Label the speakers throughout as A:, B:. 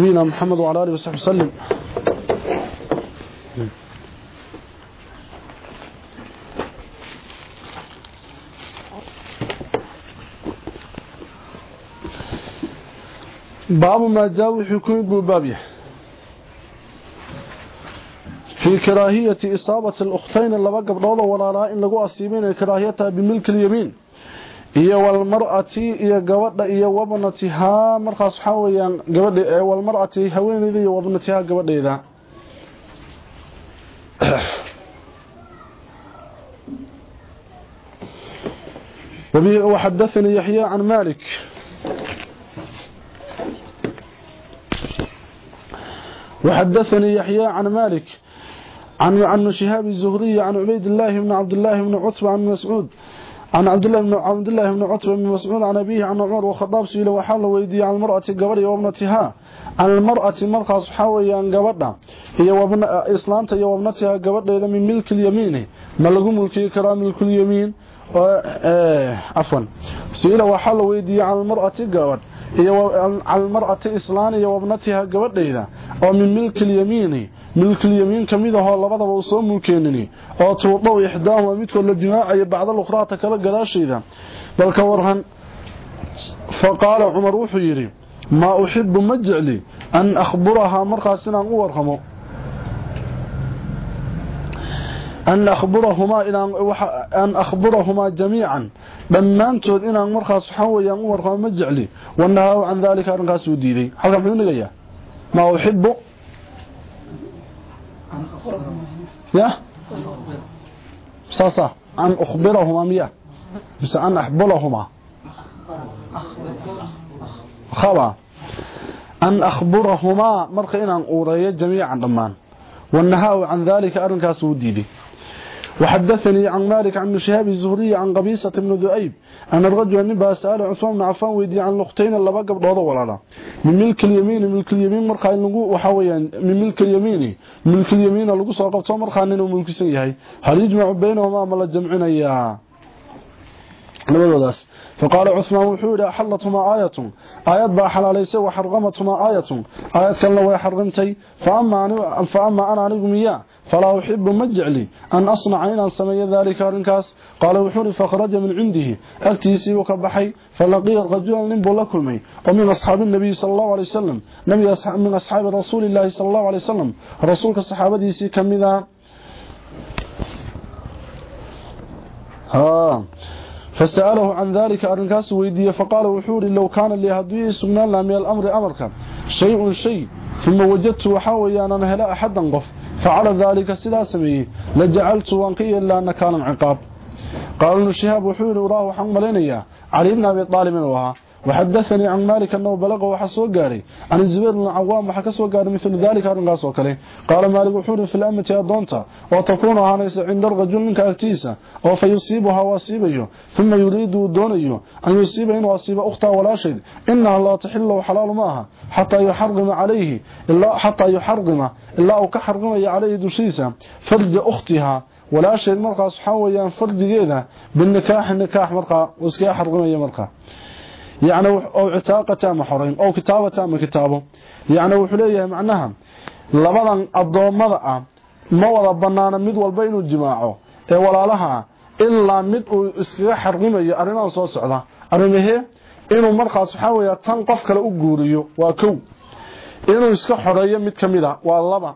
A: نبينا محمد وعلى آله وصحبه وسلم. باب ما جاء وحكم ببابيه في كراهية إصابة الأختين اللي بقى بضوضة ولا لا إن لقوا أصيبين كراهيتها بملك اليمين. Iyo walmar'ati iyo gabadha iyo wabnatiha markaas waxa weeyaan gabadha walmar'ati haweeneyda iyo wabnatiha gabadheeda وحدثني يحيى عن مالك وحدثني يحيى عن مالك عن عن شهاب الزهري عن عبيد الله بن عبد الله بن عتبة عن مسعود عن عبد الله بن عبد الله بن عتبة بن مسعود عن أبيه عن عمر وخطاب سئل وحال ويدي عن المرأة قبل وابنتها عن المرأة مرقص حويان قبلها هي وابن إسلامته هي وابنتها قبل من ملك اليمين ما لقوا ملكي كرام ملك اليمين عفوا سئل وحال ويدي عن المرأة قبل هي عن المرأة إسلام هي وابنتها قبل ومن ملك اليمين ملك اليمين كميده هو ixdaahuma midkood la jimaacayo bacda ukhraata kala gadaasheeda balka warhan faqala umar wuxuu yiri ma uhibbu majli an akhbaraha markaas inaan u warqamo an akhbarahuma inaan an akhbarahuma jamiican dhammaantood inaan markaas waxa weeyaan u warqamo majli wanaha an dalika arrinkaas uu diiday halka muxuu nigayaa ma uhibbu يا؟ صاصا أن أخبرهما مياه. بس أن أحبلهما خبا أن أخبرهما مرخينا أوريا جميعا ضمان والنهاء عن ذلك أرنكاس وديدي. وحدثني عن مالك عن شهاب الزهري عن قبيصة بن ذؤيب أن الرجل نبا سأل عثمان بن عفان ويدي عن الأختين اللي بقى بضوضة ولا من ملك اليمين ملك اليمين مرقى لغو وحويا من ملك اليمين ملك اليمين لغو سوقبتو مرقى انه ملك سيهي هل يجمع بينهما ما الجمعين اياه لبداس فقال عثمان وحوري أحلتهما آية آية با حلاليس وحرغمتهما آية آية كان لو يحرغمتي فأما أنا, فأما أنا نقم إياه فلا أحب مجعلي أن أصنع إن سمي ذلك رنكاس قال وحوري فخرج من عنده. أكتيسي وكبحي فلقي الرجل ننبو لكلمي ومن أصحاب النبي صلى الله عليه وسلم. نبي من أصحاب رسول الله صلى الله عليه وسلم. رسولك الصحابة ديسي كمذا ها. فسأله عن ذلك أرنكاس ويدي. فقال وحوري لو كان لي هدوي سمنان لامي الأمر أمرك. شيء شيء. ثم وجدت وحاوي أنا هلا أحدا قف. فعلى ذلك سلا سميه لجعلت وانقيا إلا أن كان عقاب. قال ابن شهاب وحوري وراه حملينيا. علي بن أبي طالب وها. وحدثني عن مالك أنه بلغ وحسو قاري. عن الزبير بن عوام وحكسو قاري مثل ذلك أرنقاس وكله قال مالك وحوري في الأمة أدونتا وتكون هانيس عند الرجل منك أكتيسة وفيصيبها واسيبه ثم يريد دونيه أن يصيب إن واسيب أختها ولا شيء. إنها لا تحل وحلال معها حتى يحرم عليه إلا حتى يحرم إلا أو كحرم عليه دشيسة فرج أختها. ولا شيء مرقى صحاويا فرجيده بالنكاح النكاح مرقى وسكي حرميه مرقى. yani oo citaaqata ama xorayn oo kitaabata ama kitaabo. Yani wuxuu leeyahay macnaha labadan addoommada ah ma wada bannaana mid walba inuu jimaaco. Ee walaalaha ilaa mid uu iskaga xarqimayo arrimahan soo socda. Arrimahee inuu markaas waxaa weeya tan qof kale u guuriyo waa kow. Inuu iska xoreeyo mid ka mid a waa laba.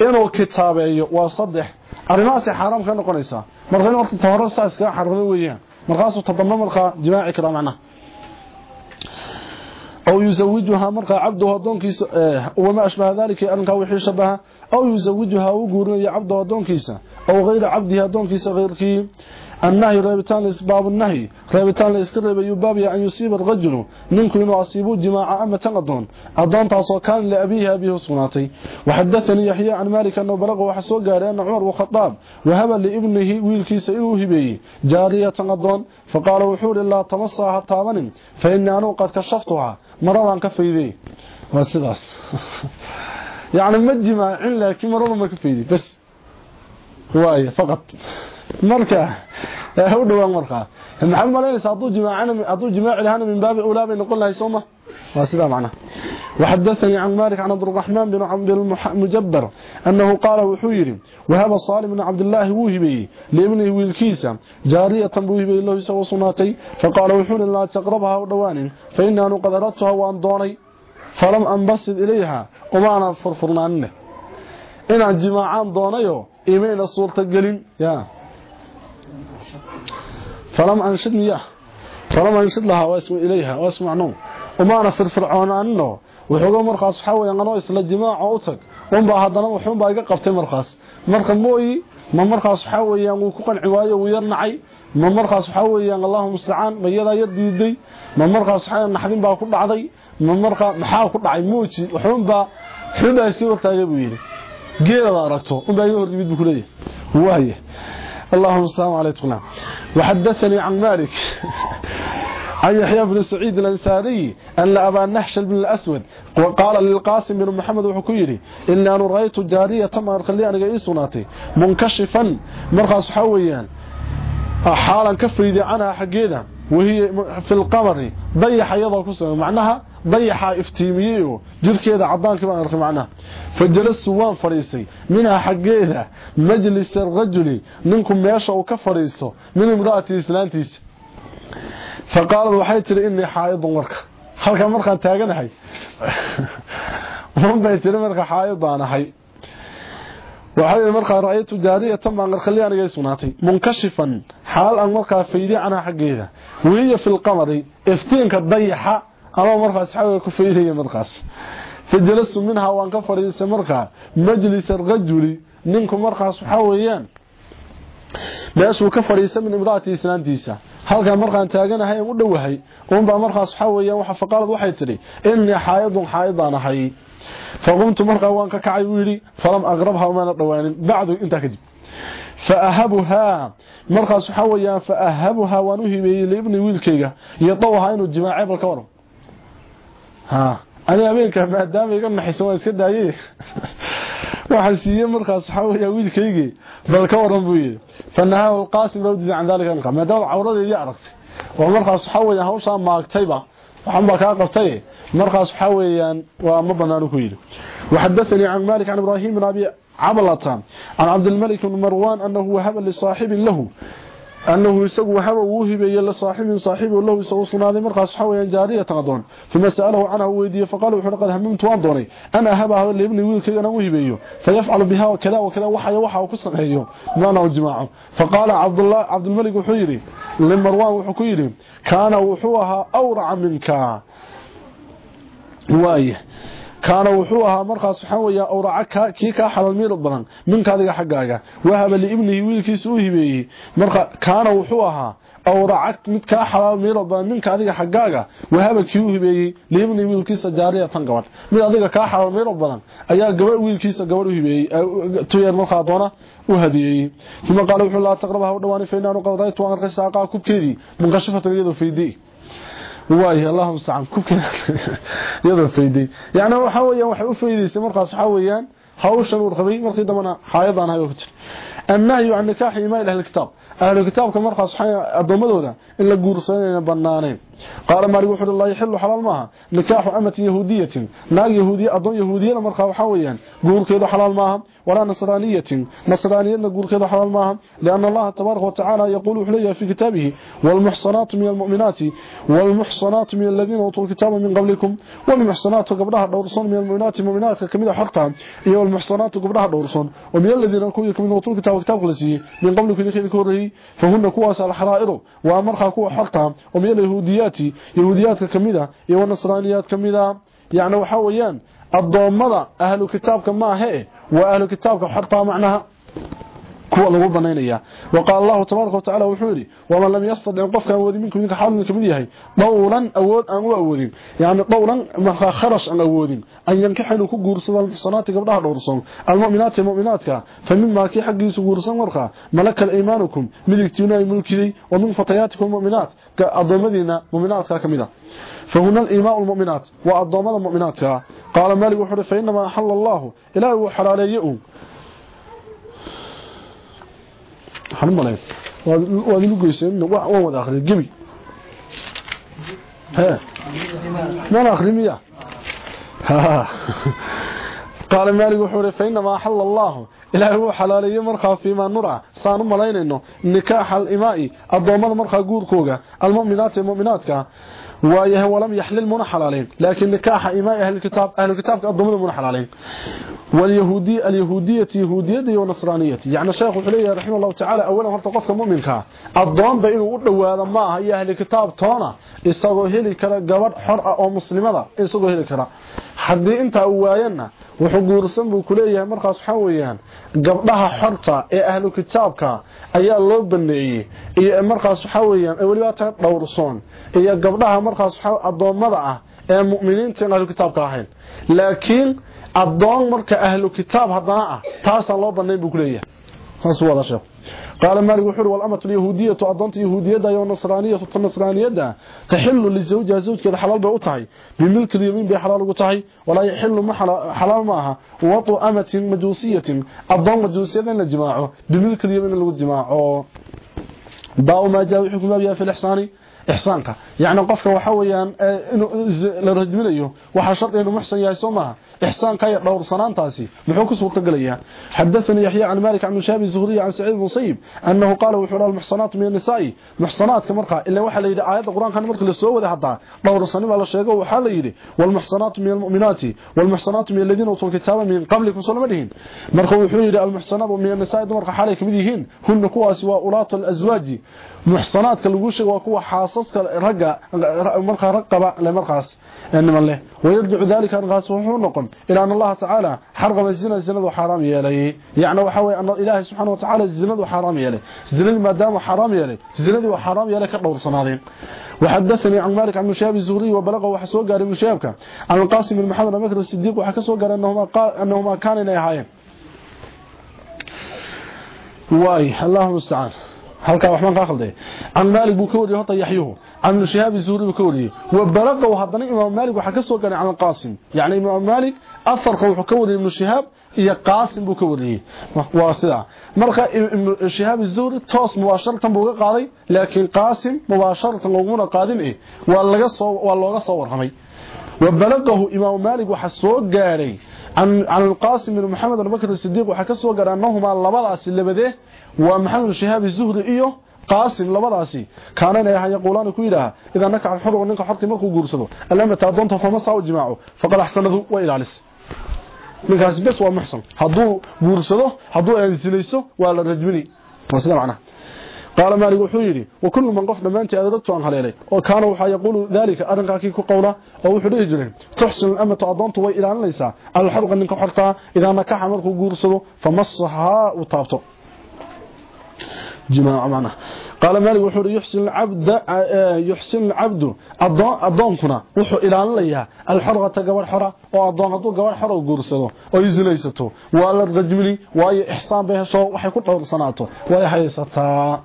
A: Inuu kitaabeeyo waa saddex. Arrimahaasay xaaraam ka noqonaysaa. Marka in horta ta hore saa iskaga markaa jimaaci karaa macnaha. أو يزوجها مرقى عبده دونكيس وما أشبه ذلك أنك وحي شبهها أو يزوجها وقورنا عبده دونكيس أو غير عبدها دونكيس غيرك. النهي ريبتان لإسباب النهي. ريبتان لإسكرب يبابي أن يصيب الرجل. منكم إنه أصيبوا جماعة أما تنقضون أدون تعصو كان لأبيه أبيه صناتي وحدثني يحيى عن مالك أنه بلغ وحسو قال أن عمر وخطاب وهب لابنه ويلكيس إنه هبيه جارية تنقضون فقال وحور الله تمصها طابن فإني أنا قد كشفتها. مرضا كفيدي وسداس يعني ما جماعين لكن مرضا ما كفيدي بس. واي فقط. Marka u dhawaan marka maxaa malaynaysa haduu jimaaci lahaana min baabi ulaa bay noqon lahay sooma واسدا معنا. وحدثني عن مالك عن عبد الرحمن بن عبد المجبر أنه قال وحير. وهذا صالم بن عبد الله وهبي لابنه ويلكيسا جارية وهبي الله يسوى صناتي. فقال وحور لا تقربها ودوان. فإنها قد أردتها وأن دوني فلم أنبسط إليها. وما أنا فرفرنا عنه. إن الجماعان دونيو إيمين الصورة القلين يا. falam anshid miya. Falam anshid lahaa waasmu ilayha waasmu num umaana firfircoonaaninoo wuxuuga markaas waxaa weya anoo isla jimaaco u tag. Unbaa haddana wuxuunbaa iga qabtay markaas. Marka mooyi ma markaas waxaa weeyaan wuu ku qanci waayo wuu yar nacay. Ma markaas waxaa weeyaan allahuma mustacaan ma yadaa yar diiday. Ma markaas waxaa naxdin baa ku dhacday. Ma markaa maxaa ku dhacay? Muuji wuxuunbaa xuunbaa iska hortaagay buu yidhi. Geelaad aragto unbaa iga hor yimid buu ku اللهم السلام عليكم. وحدثني عن مالك. عن يحيى بن سعيد الأنساري أن أبا النحشل بن الأسود وقال للقاسم بن محمد وحكيري إلا أن رأيت جارية تمام خلي أنا قيسوناتي منكشفا مرخص xaalan ka fayday canha xaggeeda wahiya fi lqamari dayaxa iyadoo ku sugan macnaha dayaxaa iftiimiyey oo jirkeeda cadaankii baan arkay macnaha fajalastu waan fadhiistay minhaa xaggeeda majlisa rajuli ninku meesha uu ka fadhiisto min imra'ati islaantiisa faqaalad waxay tihi inii xaaidun marka halkan markaan taaganahay unbay tihi marka xaaid ahay qarqali anigay sugnaatay munkashifan xaal aan markaa faydi canaa xaggeeda weliya fi lqamari iftiinka dayaxa anoo markaas xagga ku faydaya markaas fajalastu minhaa waan ka fadhiisay markaa majlisa rajuli ninku markaas waxaa weeyaan meeshuu ka fadhiista min imra'ati islaantiisa halkan markaan taaganahay u dhowahay uunbaa markaas waxa weeyaan waxa faqaalad waxay tidhi innii xaayidun xaayidaan ahay faqumtu markaa waan ka kacay buu yidhi falam aqrabha umaana dhowaanin bacdu intaa kadib faahabuhaa markaas waxaa weeyaan faahabuhaa waan u hibeeyey liibni wiilkayga yadawhaa inuu jimaace bal ka waran ani habeenka maadaama iga naxaysan waan iska daayey. Waxaan siiyey markaas waxaa weeyaan wiilkaygii bal ka waran buu yidhi. Fanahahu alqaasim loo diiday can dalika maadaama waxaa waxaa weeyaan waa ma banaanu ku yidhi وحدثني عن مالك عن إبراهيم بن أبي عبلة عن عبد الملك بن مروان أنه وهب لصاحب له. أنه يسوى هبا وهبي لصاحب صاحبه له يسوى صنادي مرقى صحويا جارية تغضون. ثم سأله عنه ويدي فقال وحنا قد هممت وأن أنا هبا لابني ويلكي أنا وهبي فيفعل بها وكذا وكذا وحي وحا ما أنا والجماعة فقال عبد الله عبد الملك وحيري. لمروان وحكيري. كان وحوها أورع منك وايه kaana wuxuu ahaa markaas waxaa weeyaa awraca kii kaa xalal miir badan minka adiga xaggaaga. Wahaba liibnihi wiilkiisa u hibeeyey. Marka kaana wuxuu ahaa awraca mid kaa xalaal miir badan minka adiga xaggaaga. Wahaba kii u hibeeyey? Liibnihi wiilkiisa jaariya tan gabadh. Mid adiga kaa xalaal miir badan ayaa gabadh wiilkiisa gabadh u hibeeyey. Tuyeer markaa doona u hadiyeeyey uma qaala wuxuu laa taqraba ha u dhawaani fa inaanu qadaytu waan arkay saaqaa kubkeedii munqashifatan iyadoo faydii waaye allahum sacam kubkeeda iyadoo fayday yani waxa weeyaan waxay u faydaysay markaas waxa weeyaan hawshan uu qabay markii dambana xaayadan hayo ku jir annahyu an nikaah imail ahli kitab ahli kitabka markaas waxa adomadooda in la guursanayna banaaneen qaala maali wuxuu la yahilu halal maaha nikaahu amati yahuudiyatin naag yahuudiya adon yahuudiyana markaa waxa weeyaan guurkeedu halal maaha ولا نصرانية. نصرانية نقول كذا حلال معها لأن الله تبارك وتعالى يقول حليا في كتابه والمحصنات من المؤمنات والمحصنات من الذين أوتوا الكتاب من قبلكم والمحصنات قبلها دورصون من المؤمنات. المؤمنات كمية حرقا هي والمحصنات قبلها دورصون ومن الذين أوتوا من أوتوا الكتاب وكتاب قلسي من قبلكم لكي كوره فهن كواس الحرائر. وأمرها كوا حرقا ومن اليهوديات يهوديات كمية والنصرانيات كمية يعني وحاويان الضوامضة أهل كتابك ما هي وأهل كتابك حتى معناها كوا لغو بنينيا وقال الله تبارك وتعالى وحوري ومن لم يستطع قفك أودي منكم منك حال منك من يهي طولا أود أن أودين يعني طولا ما خرش أن أودين أن ينكحلوا كقرصة الصلاة قبلها الورصون المؤمنات المؤمنات فمما كي حق يسو قرصان ورخا ملك الإيمانكم ملكتنا ملكي ومن فتياتكم المؤمنات كأضمدنا مؤمنات كمدا فهنا الإيماء المؤمنات وأضمد المؤمنات قال مالك وحوري فإنما أحل الله إله وحلاليه waxaan malay waad ilu geyseen waan wada akhriya gebi he ما أخرمية قال مالك وحوري فإنما حل الله إلهي هو حلالي مرخى فيما نرى صانو ملينينو نكاح الإماء الضوامد مرخى قوركوغا المؤمنات المؤمنات waayahay walam yaxlil muna xalaalin laakiin nikaaxa imaa ahli kitaab ahli kitaabka addoomada muna xalaalin واليهودي اليهودية يهودية ونصرانية. يعني الشيخ وحليه رحمه الله تعالى أولا هرت قفك مؤمنك الضوان بإنه هذا ما هي أهل كتاب تونا. إساقوا هيلي كرا قبر حرأة أو مسلمة إساقوا هيلي كرا. حدي انت أواينا wuxuu guursan buu ku leeyahay markaas waxaa weeyaan gabdhaha xorta ee ahlu kitaabka ayaa loo baneeyey iyo markaas waxaa weeyaan weliba ta dhowrsoon iyo gabdhaha markaas addoommada ah ee mu'miniinta in ahlu kitaabka ahayn. Laakiin addoon marka ahlu kitaab haddana ah taasaan loo bannayn buu ku leeyahay hasuwada sheekh qaala maalig wuxuu uri walamatu lyahuudiyatu adoonta yahuudiyadda iyo nasraaniyatu ta nasraaniyadda taxilu lisawjiha zawjkeeda xalaal bay u tahay. Bimilki lyamiin bay xalaal ugu tahay. Walaa yaxilu xalaal ma aha. Watu amatin majuusiyatin adoon majuusiyada la jimaaco. Bimilki lyamiin lagu jimaaco. Baa maa jaa wuxuu ku baabiyaa fi lixsaani ixsaanka. Yacni qofka waxa weeyaan eh, la rajminayo waxaa shardi inuu muxsan yahay soo سوما إحسانك دور سنان تاسي. محوك سوق قليا حدثني يحيى عن مالك عن مشابه الزهري عن سعيد المصيب أنه قال وحول المحصنات من النساء. محصنات كمرقى إلا وحا ليدي آيات القرآن كان مرقى للسوء وذا حتى دور سنين على الشيء وحا ليدي والمحصنات من المؤمنات. والمحصنات من الذين أوتوا الكتاب من الله عليه وسلم. مرقى وحول المحصنات من النساء. مرقى حالك مديهين هن الأزواج muxsanaadka lagu sheego waa kuwa xaasaska ragga markaa rag qaba le markaas niman leh wayarjicu dalika arrinkaas wuxuu noqon إلى أن الله تعالى حرغم الزنا الزنا الزناد حرام يلي. يعني وحوي أن الإله سبحانه وتعالى الزناد حرام يلي. الزناد ما دام حرام يلي. الزناد وحرام يلي كالأور صناديم وحدثني عن مالك عن مشاب الزغري وبلغه وحسوه قال المشابك عن القاسم المحضر مكر السديق وحكسوه قال أنهما, قال أنهما كان نهاية واي اللهم استعان هل كان رحمن قاقل دي؟ عن مالك بوكور يهطي يحيوه. Waxa ka soo galay an qasim yaani imam malik afarqa wuxuu ka wariyay ibn shihab iyo qasim buu ka wariyay waa sida marka shihab zuuri toos mubaasharatan buu ka qaaday laakiin qasim mubaasharatan laguma qaadin ee waa laga soo waa looga soo warramay وبلغه امام مالك an qasim ibn muhammad ibn bakr as-siddiq waxa ka soo gaaray annahuma labadaas labade waa maxamed shihab az-zuhri iyo qaasim labadaasi kaana inay ahaan yaquulaani ku yidhaaha idaa nakaca alxurru ninka xorkii markuu guursado alamata adoonta fama saa u jimaaco faqad axsanadu ilaalis. Ninkaasi bes waa muxsan hadduu guursado hadduu aansinayso waa la rajmini. Waa sida macnaha. Qaala wuxuu yidhi wa kullu man qof dhammaantii adadagtu aan haleelay oo kaana waxaa yaquulu daalika arrinkaakii ku qowla oo wuxuu dhihi jiray tuxsinu alamatu adoontu way ilaalinaysaa. Alxurqa ninka xortaa idaa nakaxa markuu guursado famasahaa u taabto. جماعة معنا. قال مالك وحور يحسن العبد يحسن العبد. أضانتنا وحو إلى ليها الحرقة قبل حرة. وأضانته قبل حرة وقرصده ويزليسته وعلى الرجملي وأي إحسان بها شو. وحي كل صناته وأي حيثتا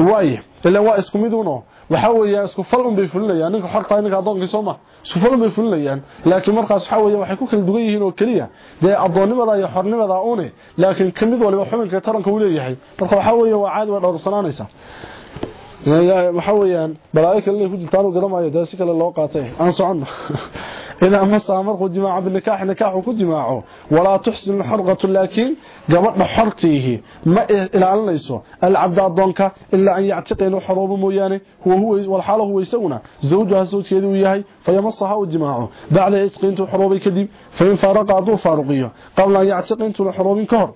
A: waa isku mid uno waxa weeyaa isku fal un bay fulinayaan. Ninka xorta ninka adoonkiisa ma isku fal un bay fulinayaan. Laakiin markaas waxa weeyaa waxay ku kala duwan yihiin oo kaliya de adoonnimada iyo xornimada une laakiin ka mid waliba xubinka taranka uu leeyahay. Marka waxa weeyaa waa caadi waa dhowrsanaanaysa waxa weeyaan? Balaayo kale ku jirtaan oo garamayo daasi kale loo qaatay aan socono إذا مرق جماع بالنكاح نكاح كجماعه ولا تحسن الحرقة لكن قبض حرته ما إلى أن ليسو العبد الضنك إلا أن يعتقي إنه حروب مويانه هو هو والحال هو يسونا زوجها زوج يدو ياهي فيمصها وجماعه بعد إتقينته حروب كذب فإن فارق عضو فارقية قبل أن يعتقي إنته حروب كهر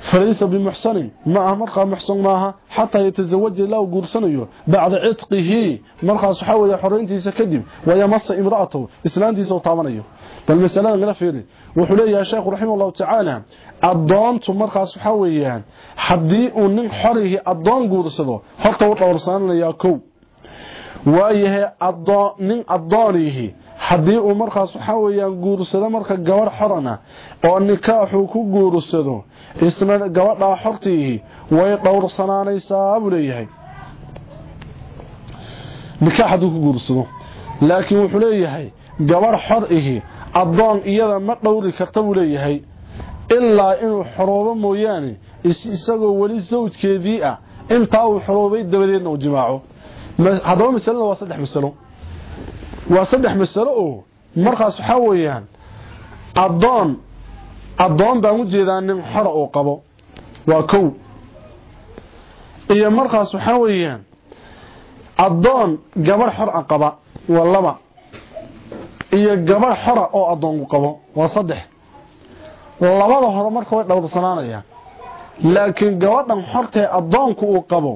A: فليس بمحسن. ما مرقى محسن معها حتى يتزوج له قرسنيه بعد عتقه مرقى صحاوية حرينتيسا كدب ويمص امرأته. إسلامتيسا وطامنيه فالمسألة لنا فيري وحلي يا شيخ رحمه الله تعالى. الضانت مرقى صحاوية حدي ونن حره الضان قرسنه حتى وطورسان ليا كو. waayahay nin addoonihi haddii uu markaas waxaa weyaan guursado marka gabadh xorana oo nikaaxuu ku guursado isna gabadhaa xortiihi way dhowrsanaanaysaa buu leeyahay. Nikaax hadduu ku guursado. Laakiin wuxuu leeyahay gabadh xor ihi addoon iyada ma dhowri karta buu leeyahay. Ilaa inuu xoroobo mooyaane isagoo weli sawjkeedii ah intaa uu xoroobay dabadeedna uu jimaaco. Haddaba masalada waa saddex masalo waa saddex masalo oo markaas waxaa weeyaan addoon addoon baan u jeedaa nin xora uu qabo. Waa kow. Iyo markaas waxaa weeyaan addoon gabarh xor a qaba waa laba. Iyo gabarh xora oo addoonku qabo waa saddex. Labada hore marka way dhowrsanaanayaan laakiin gabadhan xortee addoonku uu qabo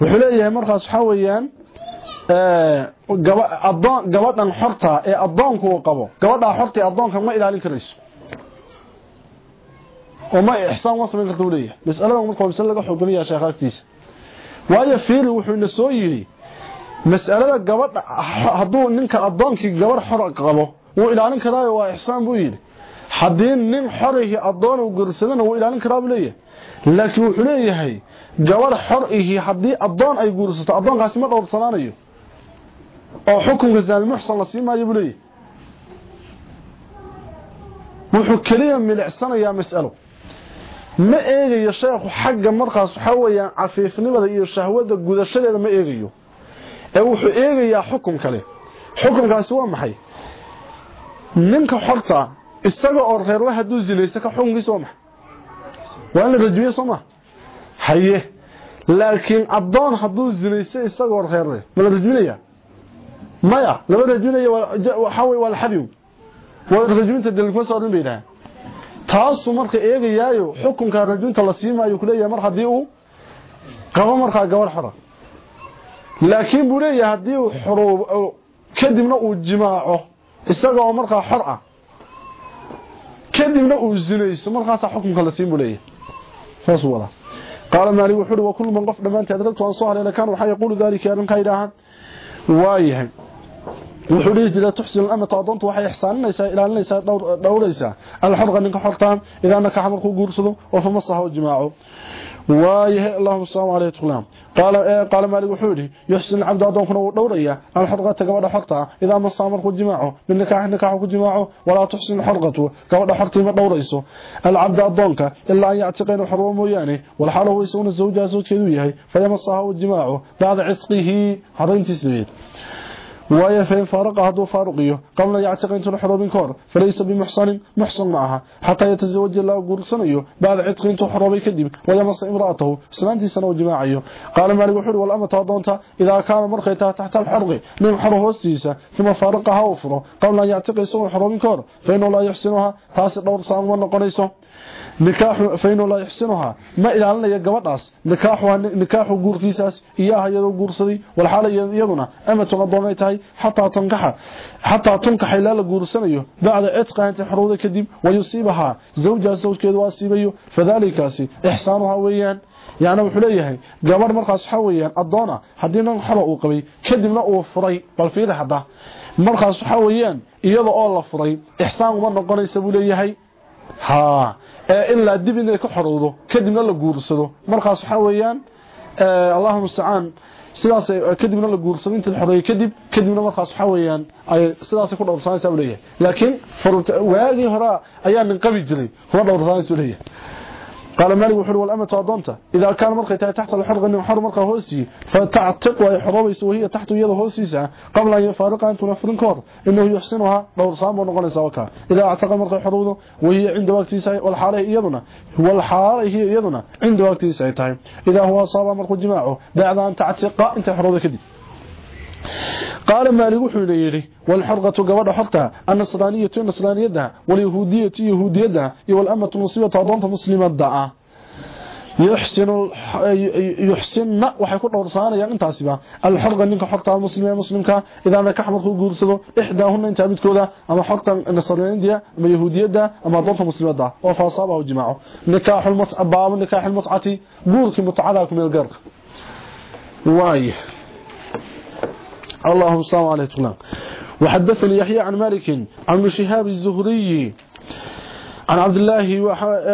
A: wuxuu leeyahay markaas waxaa weeyaan gabadhan xorta ee addoonku uu qabo. Gabadhaa xorta ee addoonka ma ilaalin karayso. Oo ma ixsaan ma samayn karta leeyahay. Mas'alada marka laga xooganayaa sheekha agtiisa. Waayo fiiri wuxuu ina soo yidhi mas'alada gabadha hadduu ninka addoonkii gabadh xor qabo wuu ilaalin karaayo waa ixsaan buu yidhi haddii nin xorihii addoon uu guursadana wuu ilaalin karaa buu leeyahay. Laakiin wuxuu leeyahay gabadh xor haddii addoon ay guursato addoonkaasi ma dhowrsanaanayo oo xukunka zaalmuxsan la sii maayo buu leeyahay. Wuxuu keliya milicsanayaa mas'alo. Ma eegayo sheekhu xagga markaas waxaa weeyaan cafiifnimada iyo shahwada gudashadeeda ma eegayo. Ee wuxuu eegayaa xukun kale xukunkaasi waa maxay? Ninka xorta isaga oo reerla hadduu zinaysa ka xukunkiisa waa maxay? Waa in la rajmiye soo ma? Haye. Laakiin addoon hadduu zinaysa isagoo reerle ma la rajminaya maya labada junay waxa way wal xadiw wal rajulta dalku soo dhinbeena taas marka eegayaayo xukunka rajulta la siimayo kuleeyahay mar haddii uu qabo marka gawar xoro laakiin buu leeyahay haddii uu xoro kadibna uu jimaaco isagoo marka xor ah kadibna uu zinayso markaas xukunka la siimayo leeyahay. Saas wada. قال مالي وحر وكل من قف دمانتي أدركت أن صهر إلى كان وحي يقول ذلك أن قيدها وايهم wuxuu dhihi jiray tuxsin amata adoontu waxay ixsaaninaysaa ilaalinaysaa dhowraysaa alxorqa ninka xortaan idaa nakaxa markuu guursado oo famasaha jimaaco waayahay allahuma salaamu caleyh tuqlaam qaala maalig wuxuu yidhi yuxsin cabdu adoonkuna wuu dhowrayaa alxorqata gabadha xorta idaa masaha markuu jimaaco binikaaxi nikaaxu ku jimaaco walaa tuxsin alxorqatu gabadha xortii ma dhowrayso alcabda adoonka ilaa an yactiqa inuu xorwo mooyaane walxaala huwa isaguna zawjaha sawjkeedu yahay fayamasaha jimaaco bacda cisqihi horayntiisa ويفه فرقه دو فارقية. قبل يعتق انت الحروب كور. فليس بمحصن محصن معها. حتى يتزوج الله قرصنيه بعد عتق انت الحروب كدب ويمص امرأته. سنان دي سنو جماعيه قال مالك حر والأمة وضونت إذا كان مرخيتها تحت الحرق. من حروب السيسة. ثم فارقها وفره. قبل يعتق انت الحروب كور. فإن الله يحسنها. تاسر دور سامو النقريسه nikaaxu fainu laa yuxsinuhaa. Ma ilaalinaya gabadhaas. Nikaaxuha nikaaxu guurkiisaas iyaha iyadoo guursaday walxaala iyaduna amatun adoon ay tahay xataa tunkaxa xataa tunkaxa ilaa la guursanayo bacda cidqa inta xorowda kadib wayusiibahaa zawjaha sawjkeedu waa siibayo fadalikaasi ixsaanuhaa weeyaan. Yani wuxuu leeyahay gabadh markaas weeyaan adoona haddii nin xolo uu qabay kadibna uu furay bal fiiri hadda. Markaas weeyaan iyada oo la furay ixsaan uma noqonaysa buu leeyahay ha. Ee ilaa dib inay ka xorowdo kadibna la guursado. Markaas waxa weeyaan allahumma musta'an sidaas kadibna la guursado. Inta xoreeyay kadib kadibna markaas waxa weeyaan ay sidaas ku dhowrsanaysaa u leeyahay. Laakiin waagi hore ayaa nin qabi jiray kuma dhowrsanaysaa u قال مالك وحر والأمة أضنت إذا كان مرقى تحت الحرق أنه حر مرقى هوسي فتعتق ويحربيس وهي تحت يد هوسيسة قبل أن يفارق أن تنفر كور إنه يحسنها لو صام ونقل سواكا إذا اعتق مرقى حروضه وهي عند وقت ساي والحالة يدنا. والحالة هي يدنا. عند وقت ساي إذا هو صاب مرقى جماعة بعد أن تعتق أنت حروضه كدي qaala maalig wuxuuna yidhi walxorqatu gabadha xorta annasraaniyatu nasraaniyada walyahuudiyatu yahuudiyada iyo walamatu musibatu adoonta muslimada ah. Yuxsinna waxay ku dhowrsaanayaan intaasiba alxorqa ninka xorta muslima muslimka idaa nakax markuu guursado ixdaahuna intaa midkooda ama xorta nasraniya ama yahuudiyada ama adoonta muslimada oo faasaabahu jimaaco. Nikaaxulmutca baabu nikaaxilmutcati guurkii mutcada ku meel gaarka waaya اللهم صل على سيدنا وحدثني يحيى عن مالك عن شهاب الزهري عن عبد الله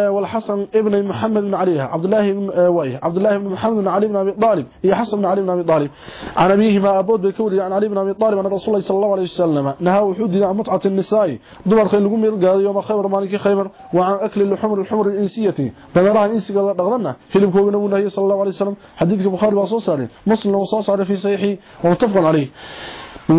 A: والحسن ابن محمد بن علي عبد الله بن وايه عبد الله بن محمد بن علي بن أبي طالب. يا حسن بن علي بن أبي طالب. عن ابيه ما ابود بكوري عن علي بن أبي طالب أن رسول الله صلى الله عليه وسلم نهى وحود عن متعة النساء. دمر خيل لغو ميل غاد يوم خيبر مالك خيبر وعن أكل اللحوم الحمر الإنسية. دمرها انسيه دغدنا حلبكوغنا ونهي صلى الله عليه وسلم؟ حديث البخاري وصو صار مسلم وصو صار في صحيح ومتفق عليه.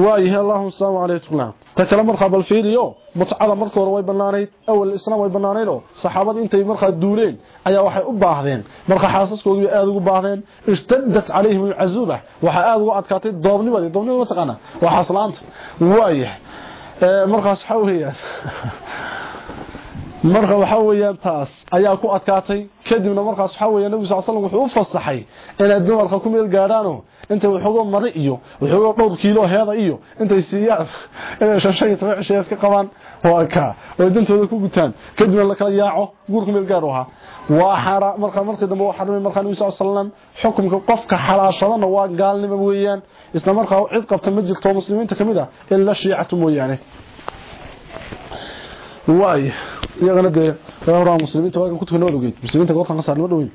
A: Waayahay allahuma salaamu calaykum ta kale markaa bal fiiriyo mutcada marka hore way banaanayd awal islaam way banaanayd oo saxaabada intay markaa duuleen ayaa waxay u baahdeen. Marka xaasaskoodu aad ugu baahdeen ishtadat calayhim alcazuba waxa aad ugu adkaatay doobnimadii doobnimada ma taqaana waa xaslaanta waayahay markaas waxa weeyaan marka waxa weeyaan taas ayaa ku adkaatay. Kadibna markaas waxa weeyaan nabiga sallallahu alayhi wasallam wuxuu fasaxay inay dumarka ku meel gaadhaano inta wuxuu mari iyo wuxuu dhowr kiilo heeda iyo intay siiyaan inay shashay tabiic ka qabaan. Waa ka oo dintooda ku gutaan. Kadibna la kala yaaco guurka meel gaar waa xara marka markii dambe waxa xarimay marka nabiga sallallahu xukunka qofka xalaashadana waa gaalnimo weeyaan. Isla markaa cid qabta ma jirto muslimiinta kamida illa shiicatu mooyaane واي يغنى ده غير مسلمين. تواجد كنت كنا ودغيت مسلمين تقولن قصار لو دوين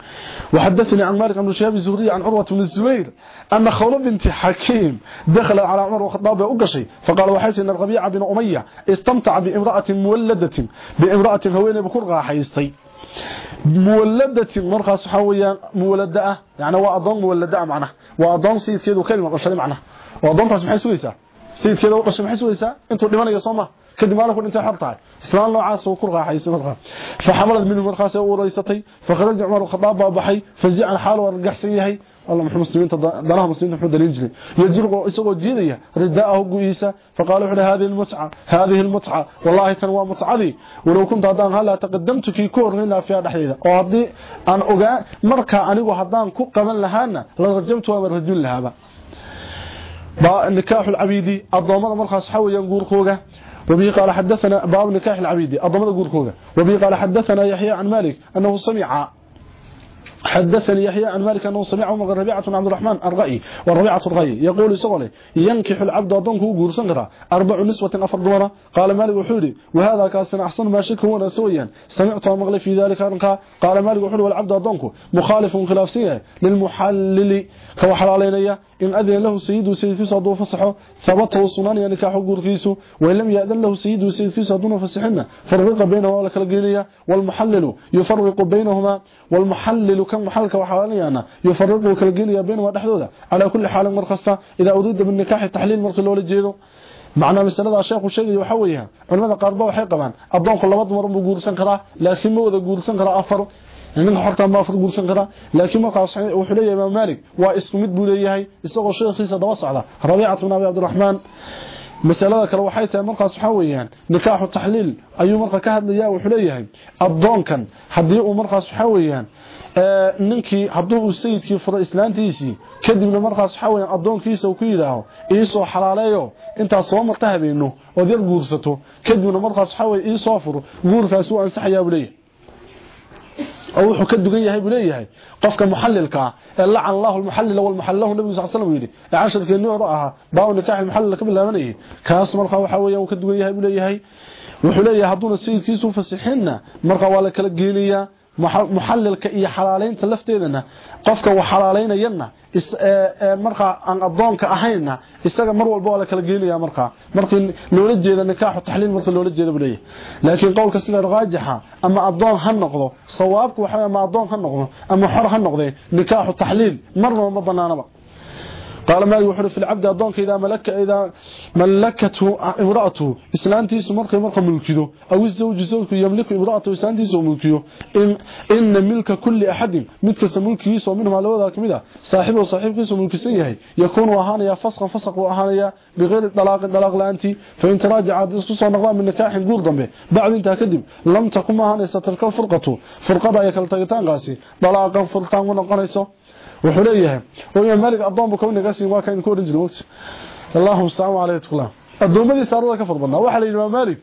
A: وحدثني عن مالك بن شهاب الزهري عن عروة بن الزبير أن خولة بنت حكيم دخل على عمر وخطاب وقشي فقال وحيث إن الربيع بن أمية استمتع بامرأة مولدة بامرأة هوينة بكل راحيستي مولدة مرخص حويا مولدة يعني واضم مولدة معناه واضم سيدkeedu كلمه قشري معناه واضم taas maxay sugaysaa سيدkeedu qashar maxay sugaysaa intuu dhimanayo Soomaa xortaay islaan noocaas oo ku raaxaysan markaa faxamalad minhu markaas oo ureysatay fakharaj umar khadaab baxay fazi'an xaal war gaxsan yahay الله محمد مسلمين دناها مسلمين محمد جري يجرق اسقو جيديا رداءه غيسا فقالوا حنا هذه المتعه هذه المتعه والله تنوى متعدي ولو كنت هدان هلا تقدمت كي كورنا فيها دحيدا oo hadii aan ogaa marka anigu hadaan ku qaban lahaana la rajabtu waa rajul lahaba ba nikaaxul abidi adoomada markaas xawayaan guurkooga وبه قال حدثنا باب نكاح العبيد أضمد قرقوغا وبه قال حدثنا يحيى عن مالك أنه سمع حدثني يحيى عن مالك أنه سمع عمر ربيعة عبد الرحمن الرأي والربيعة الرأي يقول سغلي ينكح العبد أضنك قرسن قرى أربع نسوة أفر دورة قال مالك وحوري وهذا كاسن أحسن ما شك هو نسويا سمعت مغلي في ذلك أنقى قال مالك وحوري والعبد أضنك مخالف خلاف للمحلل كوحلالينيا إن أذن له سيد وسيد كيسو هدو فسحه ثبته صنان نكاح قرقيسو وإن لم يأذن له سيد وسيد كيسو هدو فسحنا فرق بينهما ولك القيلية والمحلل يفرق بينهما والمحلل كم محلك وحوالينا يفرق وكالقيلية بينهما دحدودا على كل حال مرخصة إذا أريد بالنكاح التحليل مرخي waxa weeyaan culimada qaarba waxay qabaan adoonku laba dumar uu guursan karaa laakiin ma wada guursan karaa afar ninka horta ma afar guursan karaa laakiin markaas wuxuu leeyahay imaam malik waa isku mid buu leeyahay isagoo sheekhiisa daba socda rabiicatu bin abi abdurrahman masalada kale waxay tahay markaas waxa weeyaan nikaaxu tahliil ayuu markaa ka hadlayaa wuxuu leeyahay adoonkan hadii uu markaas waxa weeyaan ninkii hadduu uu sayidkii furo islaantiisii kadibna markaas waxa weeyaan adoonkiisa uu ku yidhaaho iisoo xalaaleeyo intaas soo marta habeeno ood yar guursato. Kadibna markaas waxa weeye iisoo furo guurkaasi uu ansaxayaa buu oo wuxuu ka dugan yahay buu qofka muxallilka ee lacan allahu almuxallila walmuxallahu nabigu sal slam yidhi ee casharkeennii hore ahaa baabu nikaax almuxallil ka bilaabanayay kaas markaa waxa weeyaan uu ka dugan yahay buu wuxuu leeyahay hadduuna sayidkiisu fasixinna markaa waa la kala geenayaa muxallilka iyo xalaaleynta lafteedana qofka wax xalaaleynayana markaa aan adoonka ahayna isaga mar walba waa la kala geenaya markaa markii loola jeeda nikaaxu taxliil markii loola jeeda buu leeyahay. Laakiin qowlka sida raajixa ama adoon ha noqdo sawaabku waxa ama adoon ha noqdo ama xor ha noqdee nikaaxu taxliil marnaba ma banaanaba قال ما يوحر في العبد أدونك إذا ملك إذا ملكته امرأته. إسلامتي سمرق مرق ملكيه أو الزوج زوجك يملك امرأته إسلامتي سملكيه إن, إن ملك كل أحد ملك سملكيه ومنهم على وذا كمدا صاحبه وصاحبه سملك سيه يكون وهانيا فسقا فسق وهانيا بغير طلاق طلاق لأنتي فإن تراجع خصوصا نقضاء من نكاح قول ضمه. بعد انت كذب. لم تكن وهانيا سترك فرقته فرقة يكالتغتان قاسي طلاقا فرقان ونقنيسه wuxuu leeyahay imaam maalik adoon buu kawniga siin waa ka idinku odhan jiray wogta allahuma salaam alayhi tuqla. Addoommadiisa arada ka fad badnaa waxaa imaam maalik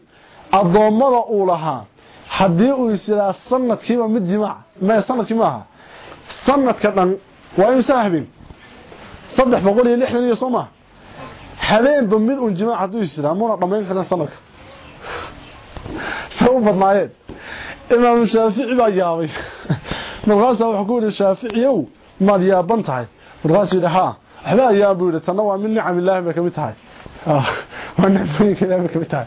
A: addoommada uu lahaa haddii uu isiraa sanadkiiba mid jimaac ma sannadkii maaha sanadka dhan waa imsaa habeen saddex boqol iyo lixdan iyo soo maha habeenba mid uun jimaac hadduu isiraa muna dhammayn karan sanadka say badnaayeen imaamu shaafici baa yaabay. Markaasaa wuxuu ku yidhi shaaficiyow maad yaaban tahay. Markaasuu yidhi haa waxba ayaa buu yidhi tanna waa min nicam illaahi bay ka mid tahay. Waa nicmooyinka ilahi bay ka mid tahay.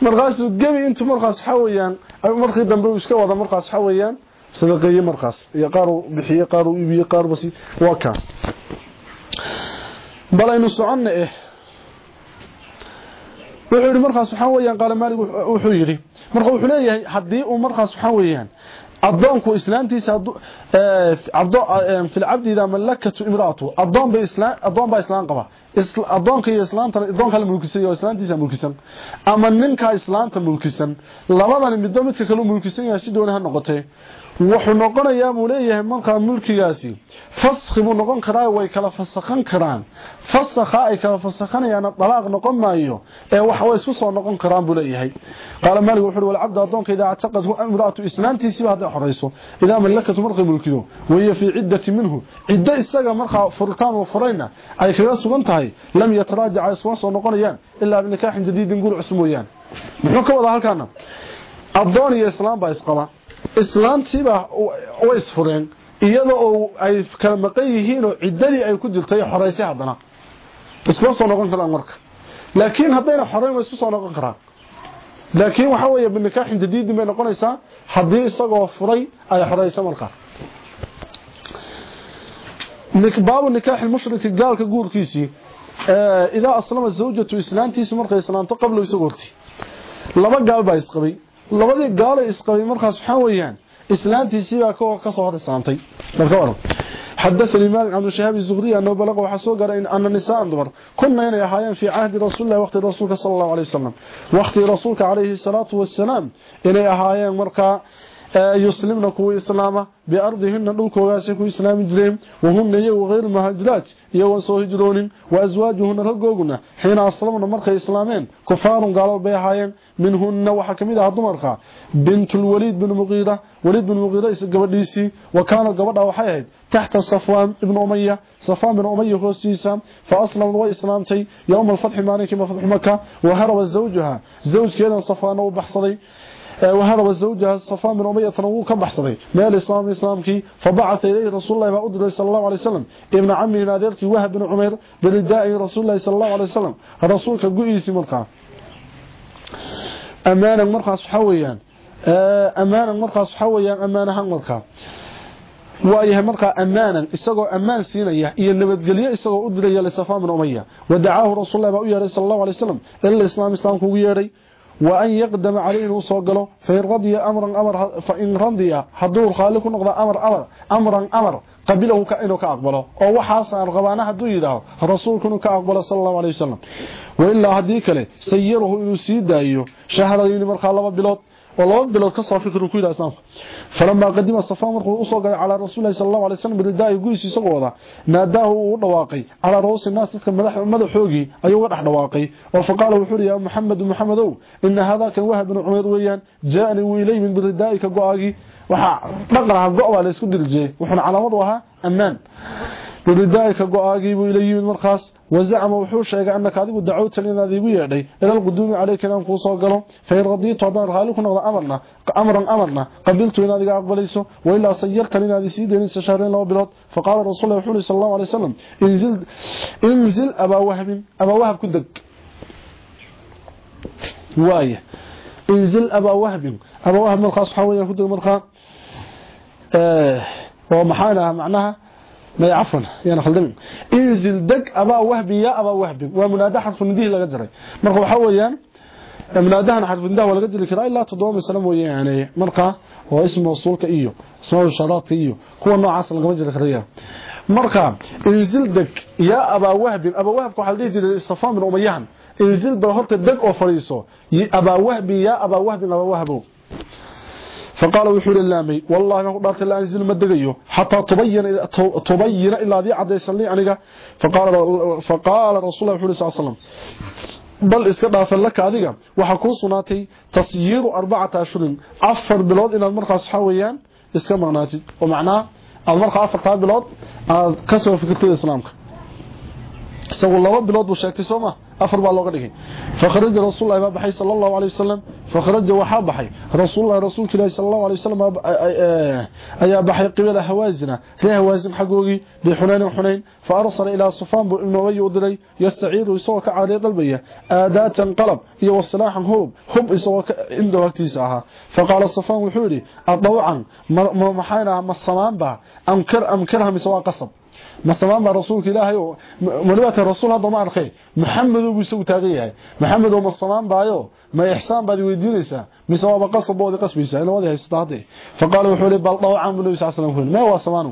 A: Markaasuu gebi intuu markaas waxa weeyaan markii dambe uu iska wada markaas waxa weeyaan sadaqeeye markaas. Iyo qaar uu bixiye qaar uu iibiye qaar basi waa kaa bal aynu soconna eh. Wuxuu yiri markaas waxa weeyaan qaal maalig wuxuu yiri marka wuxuu leeyahay haddii uu markaas waxa weeyaan adoonku islaantiisa abdo fil abdi ida malakatu imraatu. Adoon ba islaan adoon ba islaan qaba. Adoonka iyo islaanta adoonka la mulkisan iyo islaantiisa mulkisan. Ama ninka islaanta mulkisan. Labadan midba midka kale mulkisan yahay si doona ha noqotay wuxuu noqonayaa buu leeyahay markaa mulkigaasi. Faskhi buu noqon karaa way kala fasakhan karaan. Fasakha ay kala fasakhanayaan dalaaq noqon maayo ee wax way isku soo noqon karaan buu leeyahay. Qaala maalik wuxuu wal abdu adoonka idaa taqadhu imraatu islaantiisi baa xoreyso idaa malakatu marqi mulkido way fi ciddati minhu. Cidda isaga markaa furitaan oo furayna ay kaga sugan tahay lam yataraajaca isku soo noqonayaan ilaa binikaah jadiid guur cusub mooyaan muxuu ka wada halkaana? Adoon iyo islaam baa isqaba islaantiiba way isfureen iyada oo ay kala maqan yihiin oo ciddadii ay ku jirtay xoreysay haddana. Iskuma soo noqon karaan marka. Laakiin haddayna xoreyn way isku soo noqon karaan. Laakiin waxa weeye binikaaxin jadiidin bay noqonaysaa haddii isagoo furay ay xoreysa marka. Baabu nikaaxi mushriki gaalka guurkiisii. Idaa aslama zawjatu islaantiisu markay islaanto qablo isagoo horti. Laba gaal baa isqabay labadii gaalo isqabay markaas waxa weeyaan islaantiisii baa ka soo hor islaamtay marka waran حدثني مالك عن شهاب الزهري أنه بلغ وحسوق أن النساء دمر كنا هنا يحيان في عهد رسول الله وقت رسولك صلى الله عليه وسلم وقت رسولك عليه الصلاة والسلام إنا يحيان مرقى يسلمنا كو إسلامة بأرضهن دولكوغاسي كو إسلام جريم وهن يو غير مهاجرات يو سو هجرون وأزواجهن رقوقنا حين أسلمنا مرقى إسلامين كفار قالوا بيحيان منهن وحكمدها دمرقى بنت الوليد بن مغيرة وليد بن مغيرة قبديسي وكان قبضها وحيهد تحت صفوان بن أمية صفوان بن أمية خوستيسا فأسلم وإسلامتي يوم الفتح مالك فتح مكة وهرب زوجها. زوج كذا صفوان وبحصدي وهرب زوجها صفوان بن أمية تنوو كبحصدي ما الإسلام إسلامك فبعث إليه رسول الله وأدري صلى الله عليه وسلم ابن عمه نادرك وهب بن عمير برداء رسول الله صلى الله عليه وسلم رسولك قئيسي مرقى أمانا مرقى صحويا أمانا مرقى صحويا أمانا مرقى waayahay markaa ammaanan isagoo ammaan siinaya iyo nabadgelyo isagoo u diraya lisafaan bin umaya wadacaahu rasuullah baa u yeedhay sal allahu alay slam ila islaam islaamku ugu yeedhay وأن يقدم عليه وسو غلو فإن رضي أمرا أمر فإن رضي حضور خالق نقض أمر أمر أمرا أمر قبله كأنه كأقبله. أو وخاصا رقبانه حدو يداه رسولك انه كاقبله صلى الله عليه وسلم. وإلا هديكله سيره انه سيدايو شهرين مرخا لبا بلود daayo shahrayni markaa laba bilood والله بلود كسو فكر ku yiraahdo islaamka falama qadima safaa markuu u soo galay ala rasuulillahi sallallahu alayhi wasallam bidaay guusi isagoo wada naadaahu uu dhawaaqay ala rasuul naas dadka madax madaxoogi ayuu wax dhawaaqay oo faqala wuxuu ya muhammad muhammadow in hada kan wahab ibn umayr weeyaan jaani wiilay min bidaayka go'aagi waxa dhaqraha go'wa la isku diljay wuxuu calaamad u ahaa amaan bidaaika go'aagii buu ila yimid markaas wazacma wuxuu sheegay annaka adigu dacowtan inaad iigu yeedhay ila alquduumi calayka inaan kuu soo galo fain radiitu haddaan raali ku noqdo amran amarna qabiltu inaad iga aqbalayso wailaa sayartan inaad isii daynayso shahrayn laba bilood faqaala rasulla wuxuu uhi sal allahu alay wasalam inzil abaawahbin abaawahab ku deg. Waaya inzil abaawahbin abaawahab markaas waxaa weya ku deg markaa eh, oo maxaa dhaha macnaha? ما عفوا يا نخل دم انزل دك أبا وهبي يا أبا وهبي ومناده حرف من دي لا جري. مره يعني هو ويان مناده حرف من ولا جري. كرا الا تدوم سلام ويعني مره هو اسم موصول كايو اسم الشرط إيو. هو نوع اصل جري كريا مره انزل دك يا أبا وهبي أبا وهبي كو خلدي الصفا من أميان. انزل بهرت دك أو فريسو. يا أبا وهبي يا أبا وهبي أبا وهبي فقال وحول اللامي والله ما قدرت لا انزل ما دغيو حتى تبين تبين الا ذي عديسن لي انيغا فقال فقال رسول الله صلى الله عليه وسلم بل iska dhaafan laka adiga waxa ku sunaatay tasyiir arbacata ashhurin afar bilood inaad markaas waxa weeyaan iska maqnaatid oo macnaa aad markaa afartaa bilood aad ka soo fikirtay islaamka isagu laba bilood buu sheegtay sooma afar baa looga dhigay. Fakhraj rasuulullaahi baa baxay sallallahu alayhi wasallam fakhraj waxa baxay. Rasuulullaahi rasuulka ilaahi sallallahu alayhi wasallam ayaa baxay qibala hawaazina. Reer hawaazin xagoogi bi xunayn xunayn. Fa arsala ila sufan bu inuu yudray yastaciidu isoo ka caadey dalbaya. Aadaatan qalab iyo wasalaahan hub hub isoo inda waqtiisa ahaa. Faqala sufan wuxuu yiri adawcan ma maxayna ma samaanba amkar amkarha miswa qasab ma samaan baa rasuulka ilaahay oo waliba rasuul hadda ma arkay maxamed uu isagu taagan yahay maxamed oo ma samaan baayo ma ihsaan baad weydiinaysaa mise waa qasboodi qasbaysa inuu wada haysto hadee faqala wuxuu leeyahay bal dawcan nabi sallallahu alayhi wasallam ma waa samaanu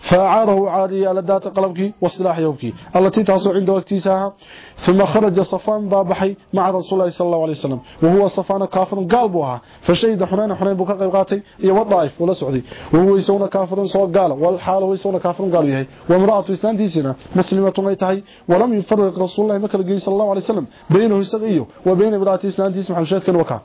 A: فأعاره عادي على ذات قلبك والسلاح يوكي التي تصو عند وقتها. ثم خرج صفان بابحي مع رسول الله صلى الله عليه وسلم. وهو صفان كافر قلبها. فشهد حنين حنين بك قيبقاتي iyo wadaif wala socday وهو يسونا كافر سو قال. والحال هو يسونا كافر قال وامرأة إسلامتيسنا مسلمة ay tahay ولم يفرق رسول الله مكة الجيس صلى الله عليه وسلم. بينه يسقيه وبين امرأة إسلامتيس محمشات كان وكا.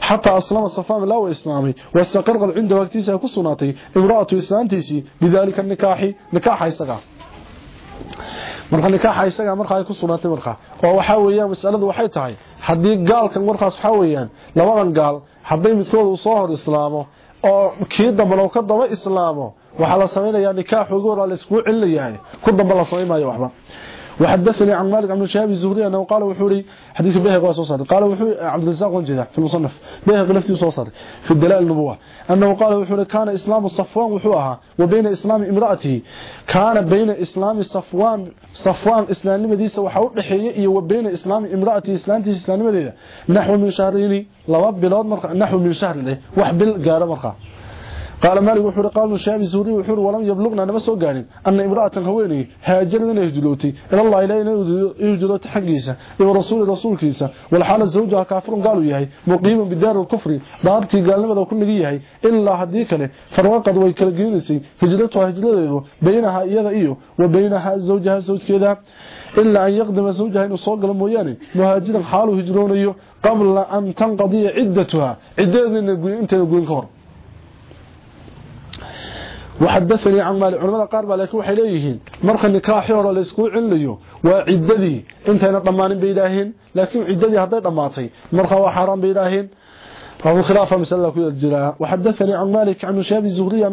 A: حتى أسلم صفان لا إسلامي. واستقر عند وقتها كسناتي. امرأة إسلامتيسي بذلك dalika nikaahi nikaaha isaga marka nikaaha isaga marka ay ku sunaatay marka. Oo waxa weeyaan mas'aladu waxay tahay haddii gaalkan markaas waxa weeyaan labadan gaal haday midkood uu soo hor islaamo oo kii dambana ka daba islaamo waxa la sameeyaa nikaax ugu hor la isku cilinayaa ku damba la sameeyo waxba. وحدثني عن مالك عن شهاب الزهري أنه قال وحوري حديث به قال صوصر قال وحوري عبد الرزاق وانجدا في المصنف. به قلفتي صوصر في الدلال النبوة. أنه قال وحوري كان إسلام الصفوان وحوها وبين إسلام امرأته. كان بين إسلام صفوان صفوان إسلام مديسة وحاول نحيي وبين إسلام إسلامته إسلام مديسة نحو من شهرين لواب بلاد مرقى. نحو من شهر له وحبل قال مرقى. قال مالك وحور قال الشافعي سوري وحور ولم يبلغنا نما سو غارين ان امراه هويني هاجر من هجلوتي إلى الله إلى يهجلوت حقيسا iyo rasuul rasuulkiisa wal xaal zawjaha kaafirun qaalu yahay muqiim bidaar al-kufri daarti gaalnimada ku nigi yahay illa hadii kale farwaqad way kala geelisay hijratu hijradeedu baynaha iyada iyo wa baynaha zawjaha zawjkeeda illa an yaqdima zawjaha inuu soo galo mooyaane muhaajiran xaalu hijroonayo qabla an tanqadi iddatuha iddadeedna inta goyn ka hor وحدثني عن مال العلماء قال بالك وحي ليهين مرخ النكاح يورو لسكو علنيو وعددي انتين طمان بيداهين لكن عددي هضي طماطي. مرخ وحرام بيداهين فهو خلافة مسألة كل الجراء وحدثني عن مالك عن شاب الزهري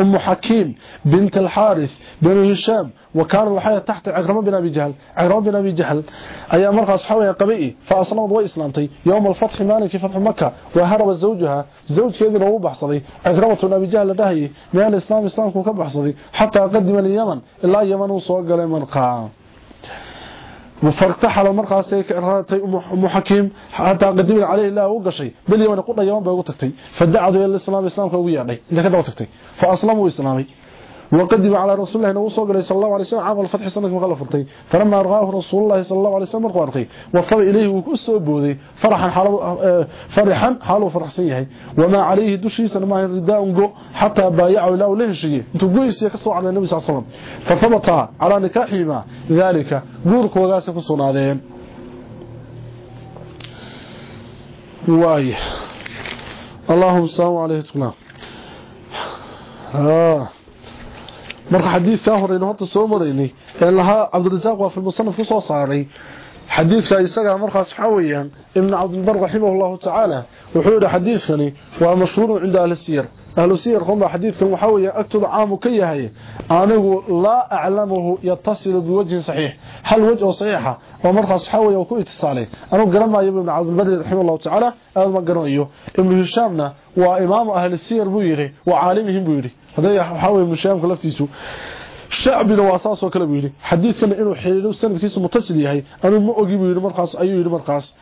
A: أم حكيم بنت الحارث بن هشام وكان الحياة تحت عقرمة بن أبي جهل. عقرمة بن أبي جهل. أي مرة أصحابها قبئي فأسلمت وإسلامتي يوم الفتح مالك فتح مكة وهرب زوجها. زوج كذي روح بحصدي عقرمة بن أبي جهل لدهي. من الإسلام إسلام كوكب بحصدي حتى قدم اليمن إلا يمن وصوق لمرقى وفرتحل markaas ay raatay umu hakim hada qadim عليه الله u gashay bali wana ku dhayan bay ugu tagtay fadacadu ila islaam islaamka ugu yaadhay inta ka وقدم على رسول الله انه صلى الله عليه وسلم عام الفتح سنه ما فلما رغاه رسول الله صلى الله عليه وسلم قرقي وصل إليه وكسو بودي. فرحا حاله فرحا حاله فرحسن yahay وما عليه دشيسا ما رداء جو حتى بايعوا له له شيء انتو غويس كسو على النبي صلى الله عليه وسلم. فثبت على نكاحهما ذلك. غوركوغاس كسونادين واي. اللهم صل عليه وسلم. ها marka xadiidka horeyna horta soo maraynay ee lahaa cabdirasaaq waa fi musannaf ku soo saaray. Xadiidka isaga markaas waxa weeyaan ibn cabdilbar raximahullahu tacaala wuxuu yidhi xadiidkani waa mashhuurun cinda ahli siyar. Ahlu siyar kuma xadiidkan waxa weeye agtooda caamu ka yahay anigu laa aclamuhu yatasilu biwajhin saxiix. Hal waj oo saxiixa oo markaas waxa weeye ku itisaalay. Anigu garanayo ibn cabdilbar raximahullahu tacaala aad ma garanayo. Ibn hishaamna waa imaamu ahli siyar buu yidhi waa caalimihim buu yidhi هذا هو حاوي مشيام كلفتيسو الشعب لو اساسه كلو يري. حديثنا إنه خيلو سنكيس متصل يحي انه ما اوغي بيرو مرخاص أيو يري مرخاص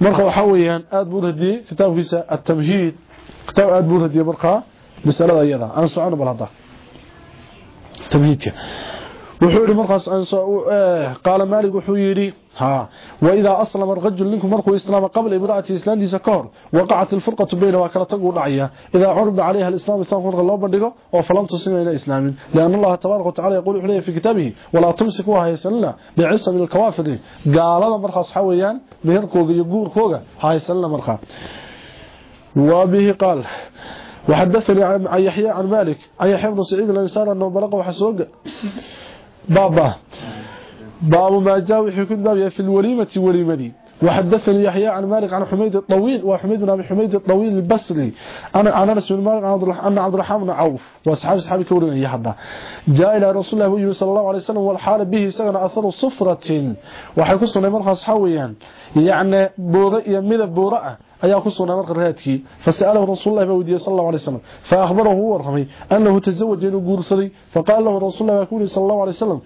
A: مرخا حاويان يعني آد بود هدي كتاب فيسا التمهيد. كتاب آد بود هدي مرخا مساله ايدا ان سوانو بلدا تمهيدك wuxuu yidhi markaas qaala maalig ها. وإذا أسلم الرجل منكم مركو إسلام قبل امراته دي سكور وقعت الفرقة بينه وكلا تغو دحيا إذا عرض عليها الإسلام إسلام الله بندغو أو فلم تسمع إلى إسلام. لأن الله تبارك وتعالى يقول عليه في كتابه ولا تمسكوا هيسلنا بعصا من الكوافر. قالوا مرخص حويان بهركوغ يغوركوغ هيسلنا مرخا وبه قال وحدثني عن يحيى عن مالك. يحيى بن سعيد الانسان أنه بلغ وحسوق بابا. باب ما جاء وحي كذب في الوليمة وليمتي وحدثني يحيى عن مالك عن حميد الطويل وحميد بن أبي حميد الطويل البصري. أنا انس بن مالك عن عبد الرحمن بن عوف. واصحاب اصحابي يا حدا جاء إلى رسول الله صلى الله عليه وسلم والحال به سغن أثر صفرة. waxay ku sunnay markaas xawiyaan yaani buura iyo midab ayaa ku sugnaa marka raadkii fasalahu rasuulullaahi weydiiyey sallallahu alayhi wasallam fa akhbarahu warhamay annahu tazawaja inuu guursaday faqaala lahu rasuulullaahi baa ku yidhi sallallahu alayhi wasallam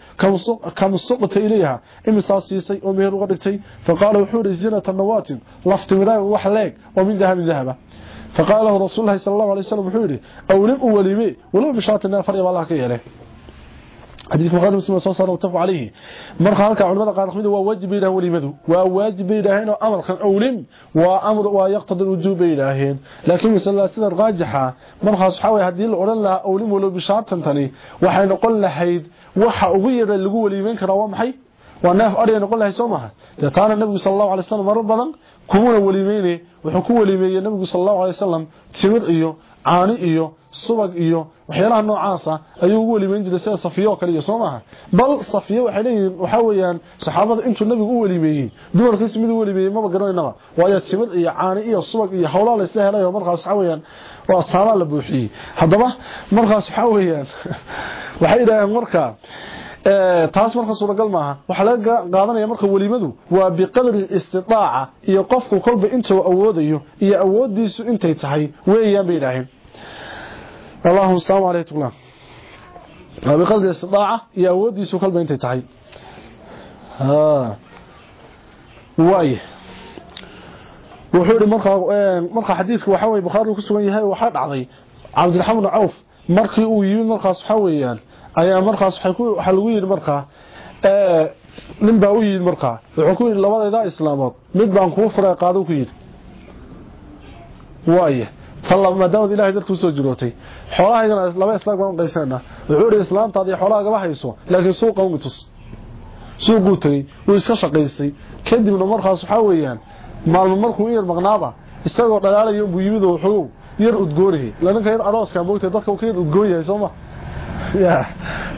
A: kam suqta ilayha imisaa siisay oo meher uga dhigtay faqaala wuxuu yidhi zinata nawaatin laftimiraay wax leeg oo min dahabin dahaba له رسول الله صلى الله عليه وسلم وحوري أولم أوليمي ولو بشاط النار فريب الله كياله حديث بخاري مسلم صلى الله عليه عليه marka halka culimada qaar kamid waa waajib ilaahay walimadu waa waajib ilaahay oo amarkan awlim waa amr waa yaqtadi wujub ilaahay laakiin misal sida raajixa markaas waxa way hadii la oran lahaa awlim walo bishaatan tani waxay noqon lahayd waxa ugu yara lagu waliimeyn kara waa maxay waanaaf arya noqon lahay soo maaha dee taana nabigu sal allahu alay slam badan kumuna welimeynay wuxuu ku welimeeyey nabigu sal allahu alay timir iyo caani iyo subag iyo waxyaalaha noocaasa ah ayuu ugu welimeyn jiray sida safiyo oo kale iyo soo bal safiyo waxay leeyihiin waxaa weeyaan saxaabada intuu nabigu u welimeeyey dumarkiisi miduu welimeeyey maba garanaynaba waayo timir iyo caani iyo subag iyo hawlaa la isla helayo markaas waxaa weeyaan waa saamaa la buuxiyey. Haddaba markaas waxaa weeyaan waxay idhaaheen markaa taas marka suuragal maaha waxa laga qaadanaya marka waliimadu waa biqadri istitaaca iyo qofku kolba intuu awoodayo iyo awoodiisu intay tahay weeyaan bay ilaahin Allahu subhanahu wa ta'ala waa biqadri istitaaca iyo awoodiisu kolba intay tahay. Ha way wuxuu marka marka xadiisku waxa weey bukhari ku sugan yahay waxa dhacday Cabdulrahman Auf markii uu yimid markaas waxa weeyaan ayaa markaas waxaa lagu yidhi markaa nin baa u yidhi markaa wuxuu ku yidhi labadaydaa islaamood mid baan kuu furee qaaduu ku yidhi. Waaya maadaamad ilahay darka u soo jirootay xoolahaygana laba islaag baan uqaysanana wuxuu ihi islaamtaadii xoolaha gama hayso laakiin suuqa umitus suuquu tegey wuu iska shaqaystay. Kadibna markaas waxaa weeyaan maalmo markuu iyar maqnaaba isagoo dhalaalayo buu yimid oo waxoogow yar udgoonihi la ninka yar arooska moogtay dadka ka yar udgoon yahay yaa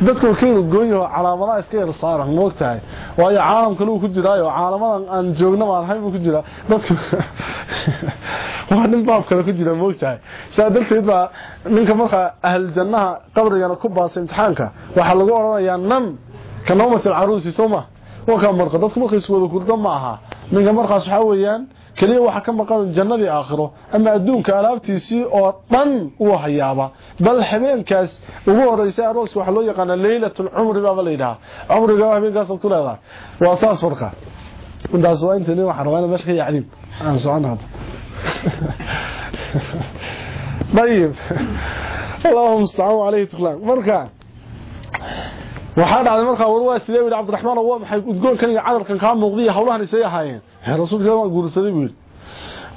A: dadku keenu gooyahoo calaamadaha iska yar saaran moogtahay waayo caalamkalu ku jiraayo caalamadan aan joogna baan ahayn buu ku jiraa. Dadku waa nin baab kale ku jira moogtahay saa darteed baa ninka markaa ahljannaha qabrigana ku baasay imtixaanka waxaa lagu oranayaa nam ka nawmat alcaruusi soo ma. Wakaa marqa dadku markay iswada kurdo ma aha. Ninka markaas waxaa weeyaan kaliya waxa ka maqan jannadii aakhiro ama adduunka alaabtiisii oo dhan uu hayaaba bal habeenkaas ugu horeysay arooska waxa loo yaqaan laylatul umri baa la yiraahdaa umriga habeenkaas ku leedahay waa saas farqa intaas waa inta waxa rabaa meesha ka yacnin aan soconaa طيب اللهم استعان عليه تقلان marka waxaa dhacday markaa war waa sidee wiil Cabdiraxmaan oo maxay udgoon kan cadalkan ka muuqday hawlahan isay ahaayeen rasuulka waa guursaday wiil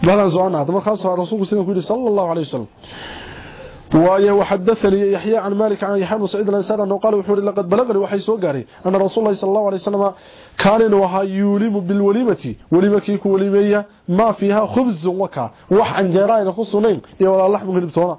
A: balan soonaa markaas rasuulku sidoo ku yiri sallallahu alayhi wasallam ويا وحدثني يحيى عن مالك عن يحيى بن سعيد الانصاري انه قال وحوري لقد بلغني وحي سو غاري ان رسول الله صلى الله عليه وسلم كان وها يولم بالوليمه وليمكي كوليميه ما فيها خبز وكا وح انجيراينا خصنين يا ولا لحم غلبتونا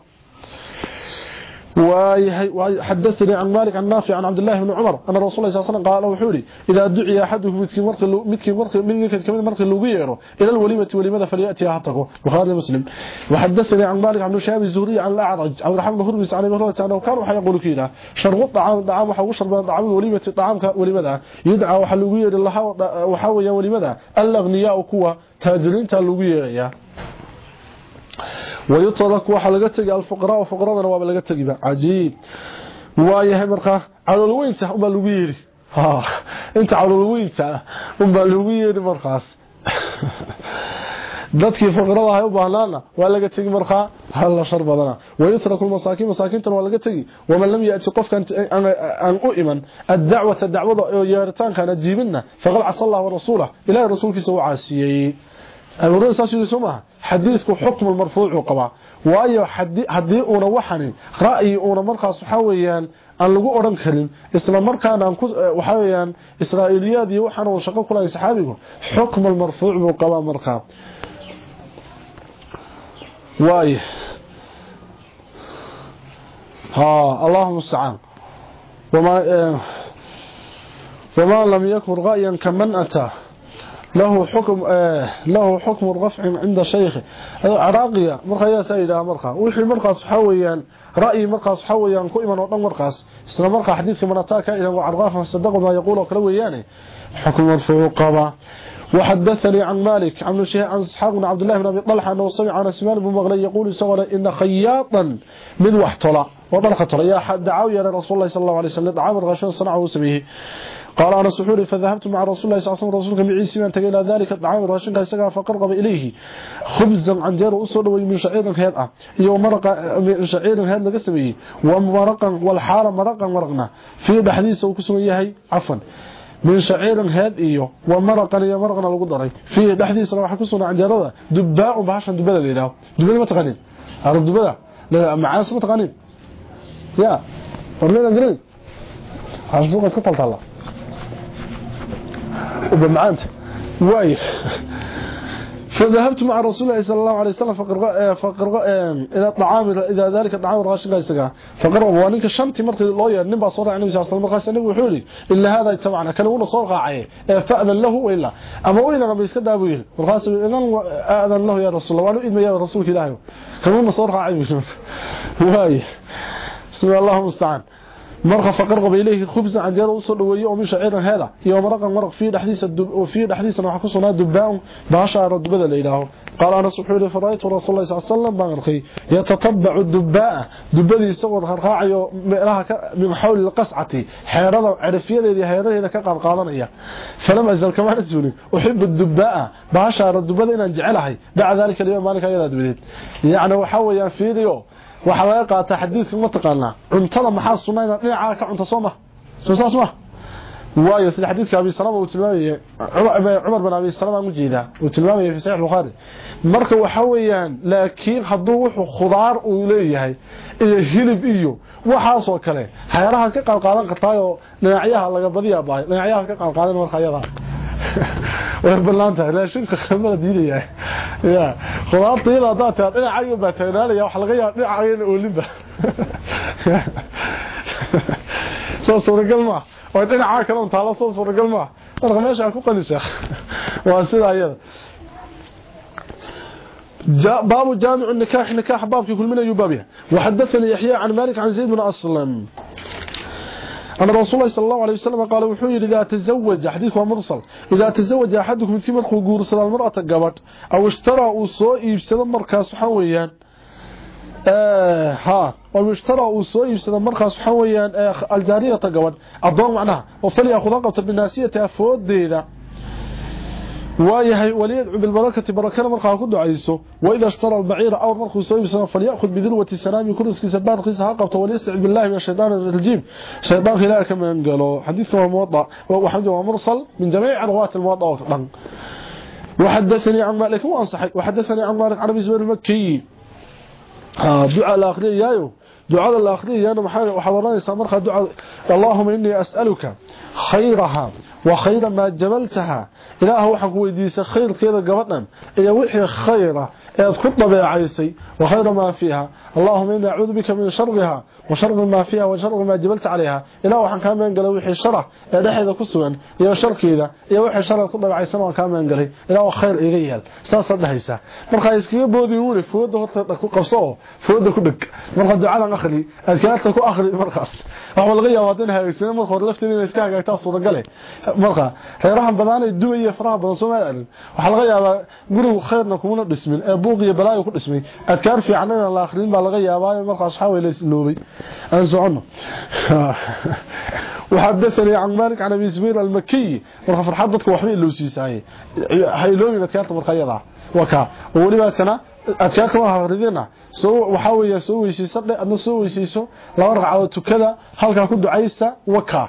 A: وحدثني عن مالك عن نافع عن عبد الله بن عمر أن رسول الله صلى الله عليه وسلم قال وحوري إذا دعي أحدكم متكي مرقي متكي مرقي من كان كمان مرقي لوغيرو إلى الوليمة ولماذا فليأتي أحدكم؟ بخاري مسلم وحدثني عن مالك عن شهاب الزهري عن الأعرج عن الرحمن هرمس عن ابن تعالى وكانوا حيقولوا كذا شرب الطعام الطعام وحوشر من طعام وليمة طعام ولماذا؟ يدعى وحلوغير الله وحاوي ولماذا؟ الأغنياء كوا تاجرين تالوغير ويترك waxa laga tagay alfuqraa fuqradana waa laga tagay ajiib waayahay marka calolweynta uma lagu yiri ha inta calolweynta uma lagu yiri markaas dadkii fuqrada ay u baahnaana waa laga tagay marka hal shar badana ويترك المساكين مساكين waa laga tagay ومن لم يأتي qofkan aan u iman الدعوة دعوة yeeritaan kana jiibina faqal الله ورسوله إلى رسولkiisa uu caasiyay abuurin saashidu suma xadiidku xukmu marfuucu qaba waayo haddii uuna waxani ra'yi uuna markaas waxa weeyaan aan lagu oran karin isla markaana aan ku waxa weeyaan israa'iliyaad iyo waxaan uu shaqo kulahay saxaabigu xukmu marfuuc buu qaba markaa waayo. Ha allahumma sa'an wama wama lam yakun ra'yan kaman ataa. له حكم آه له حكم الرفع عند شيخه. عراقيا wixii markaas waxa weeyaan ra'yi markaas waxa weeyaan ku iman oo dhan markaas isla marka xadiidka manata ka ila arqafa sadaqo ma yaqulu kala weeyaan حكم مرفوع قبا وحدثني عن مالك عن شيخ عن إسحاق بن عبد الله بن أبي طلحة أنه سمع عن اسمان بن مغلي يقول سوى إن خياطا من وحطلا وضلخت يا حد يا رسول الله صلى الله عليه وسلم عامر غشان صنعه سميه قال أنا سحوري فذهبت مع رسول الله صلى الله عليه وسلم رسولك معيسي من إلى ذلك الطعام u soo dhaway min shaciiran heed ah iyo maraqa shaciiran heed laga sameeyay wa maraqan wal xaara maraqan maraqna fi dhaxdiisa uu ku sugan yahay afan min shaciiran heed iyo wa maraqan iyo maraqna lagu daray fi dhaxdiisa waxa ku sugan anjeerada dubaa baashan dubada leeyahay dubada ma taqanin ar dubada macaas ma taqanin ya warnada garin ka taltala وبمعانت واي فذهبت مع الرسول صلى الله عليه وسلم فقر آه، فقر إلى طعام إلى ذلك الطعام الراشق قال فقر وأنك شمتي مرتي لو ين با صوره عليه الصلاه والسلام قال سنه وحولي. الا هذا يتبعنا كان ولا صورة عليه فأذن له وإلا. أما وين ربي اسك داوي خاص إذن آه، أذن له يا رسول الله. وانه آدم يا رسول الله. كان ولا صورة عليه سبحان الله المستعان. مرق فقرق بيليه خبز عن جير وصل ويا ومش عيرا هذا. يوم مرق مرق في حديث الدب وفي حديث انا حكصنا دبان باشا ردبد الىه قال أنا سحور فرأيت رسول الله صلى الله عليه وسلم بانرخي يتتبع الدباء. دبدي سوود خرخايو ميلها من حول القصعتي حيرده عرفيده هيرده كقاد قادنيا فلم أزل كما رسولي أحب الدباء باشا ردبد ان جعلها بعد ذلك اليوم مالك هذا دبيت يعني هو حويا فيديو waxa laga qaataa xadiidka ma taqaanaa. Cuntada maxaa sunnayna dhinaca ka cunta soo ma. Soo saas ma. Waayo sida xadiidka abi salama uu tilmaamaye cumar bin abi salama u jeeda uu tilmaamaye fi sahih bukhari. Marka waxa weeyaan laakiin hadduu wuxuu khudaar uu leeyahay iyo hilib iyo waxaas oo kale hayraha ka qaal qaadan kartaayo dhinacyaha laga badiyaa baay dhinacyaha ka qaal qaadan marka ayada way balaanta raashinka khimada diidaya ya khudaarta iyada daata dhinaca ba taynaalaya wax laga yaabo dhinaca oolinba soo suuragal ma oo dhinaca kale on taala soo suuragal ma marka meesha ku qanisa waa sida ayada باب جامع النكاح نكاح باب كل من يبابها وحدثني يحيى عن مالك عن زيد بن أسلم أن رسول الله صلى الله عليه وسلم قال إذا تزوج حديث مرسل. إذا تزوج أحدكم من كمر قور صلى المرأة قبط أو اشترى وصو يبسد مركز حويا. آه ها. أو اشترى وصو يبسد مركز حويا آه الجارية قبط الضوء معناها وفلي أخذ قبط بالناسية أفود ديدا ولي وليدع بالبركة بركة مرقى كد عيسو وإذا اشترى البعير أو مرقى صيب السلام فليأخذ بذروة السلام يكون اسكي سبان قيس هاقفت وليستعب بالله من الشيطان الرجيم. سيبان خلال كما قالوا. حديثه كما وهو وحمد مرسل من جميع عروات الموضع وكبان وحدثني عن مالك وأنصحك. وحدثني عن مالك عربي زمان المكي. آه، دعاء الآخرين يايو. دعاء الاخري يانا محاي وحضراني سامرخا دعاء اللهم إني أسألك خيرها وخير ما جملتها. الهو حقو يديس خير كذا غبطن اي وخي خيرة اسكو طبيعه عيسى وخير ما فيها. اللهم إني أعوذ بك من شرها. وشرط ما فيها وشرط ما جبلت عليها إلا وحن كان من قلي وحي شرح يا دحيده كسغن يا شركيده يا وحي شرط ku dhabacaysan oo ka man galay إلا وخير iga yeel saas dhahaysa. Marka iskiga boodi wuri fooda horta ku qabso fooda ku dhig marka ducadan akhri adkaarta ku akhri markaas. Waxa laga yaabaa in haysan marka hor lafteena iska hagaagta soo galay eh. marka reerahan badan ay dumay faraha badan Soomaaliya waxa laga yaabaa gurigu khayrna kuma dhismin ee buuq iyo balaayo ku dhismay. Adkaar fiican in la akhrin baa laga yaabaa markaas waxa aan socono وحدثني عن مالك عن ابي زبير المكي dadku waxba loo siisay haylooyin adkaarta markayada waka waliba sana adkaarta waa haridina soo waxa weeye soo weysiiso adna soo weysiiso laba ragcadood tukada halka ku ducaysta waka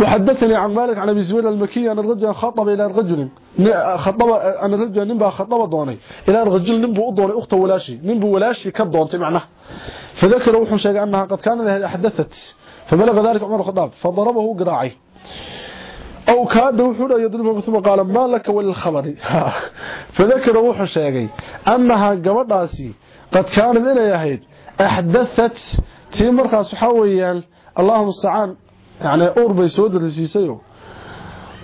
A: وحدثني عن مالك عن ابي زبير المكي ان الرجل خطب الى الرجل خطب ان الرجل نبا خطب دوني الى الرجل نبو دوني اخته ولاشي نبو ولاشي كدونتي معناه فذكر وحو شيغ انها قد كان حدثت فبلغ ذلك عمر الخطاب فضربه قراعي او كاد وحو يضربه ثم قال ما لك وللخبر فذكر وحو شيغ انها غبداسي قد كان من يهيد احدثت تي مرخص حويان اللهم استعان يعني اور بي سو درسيسيو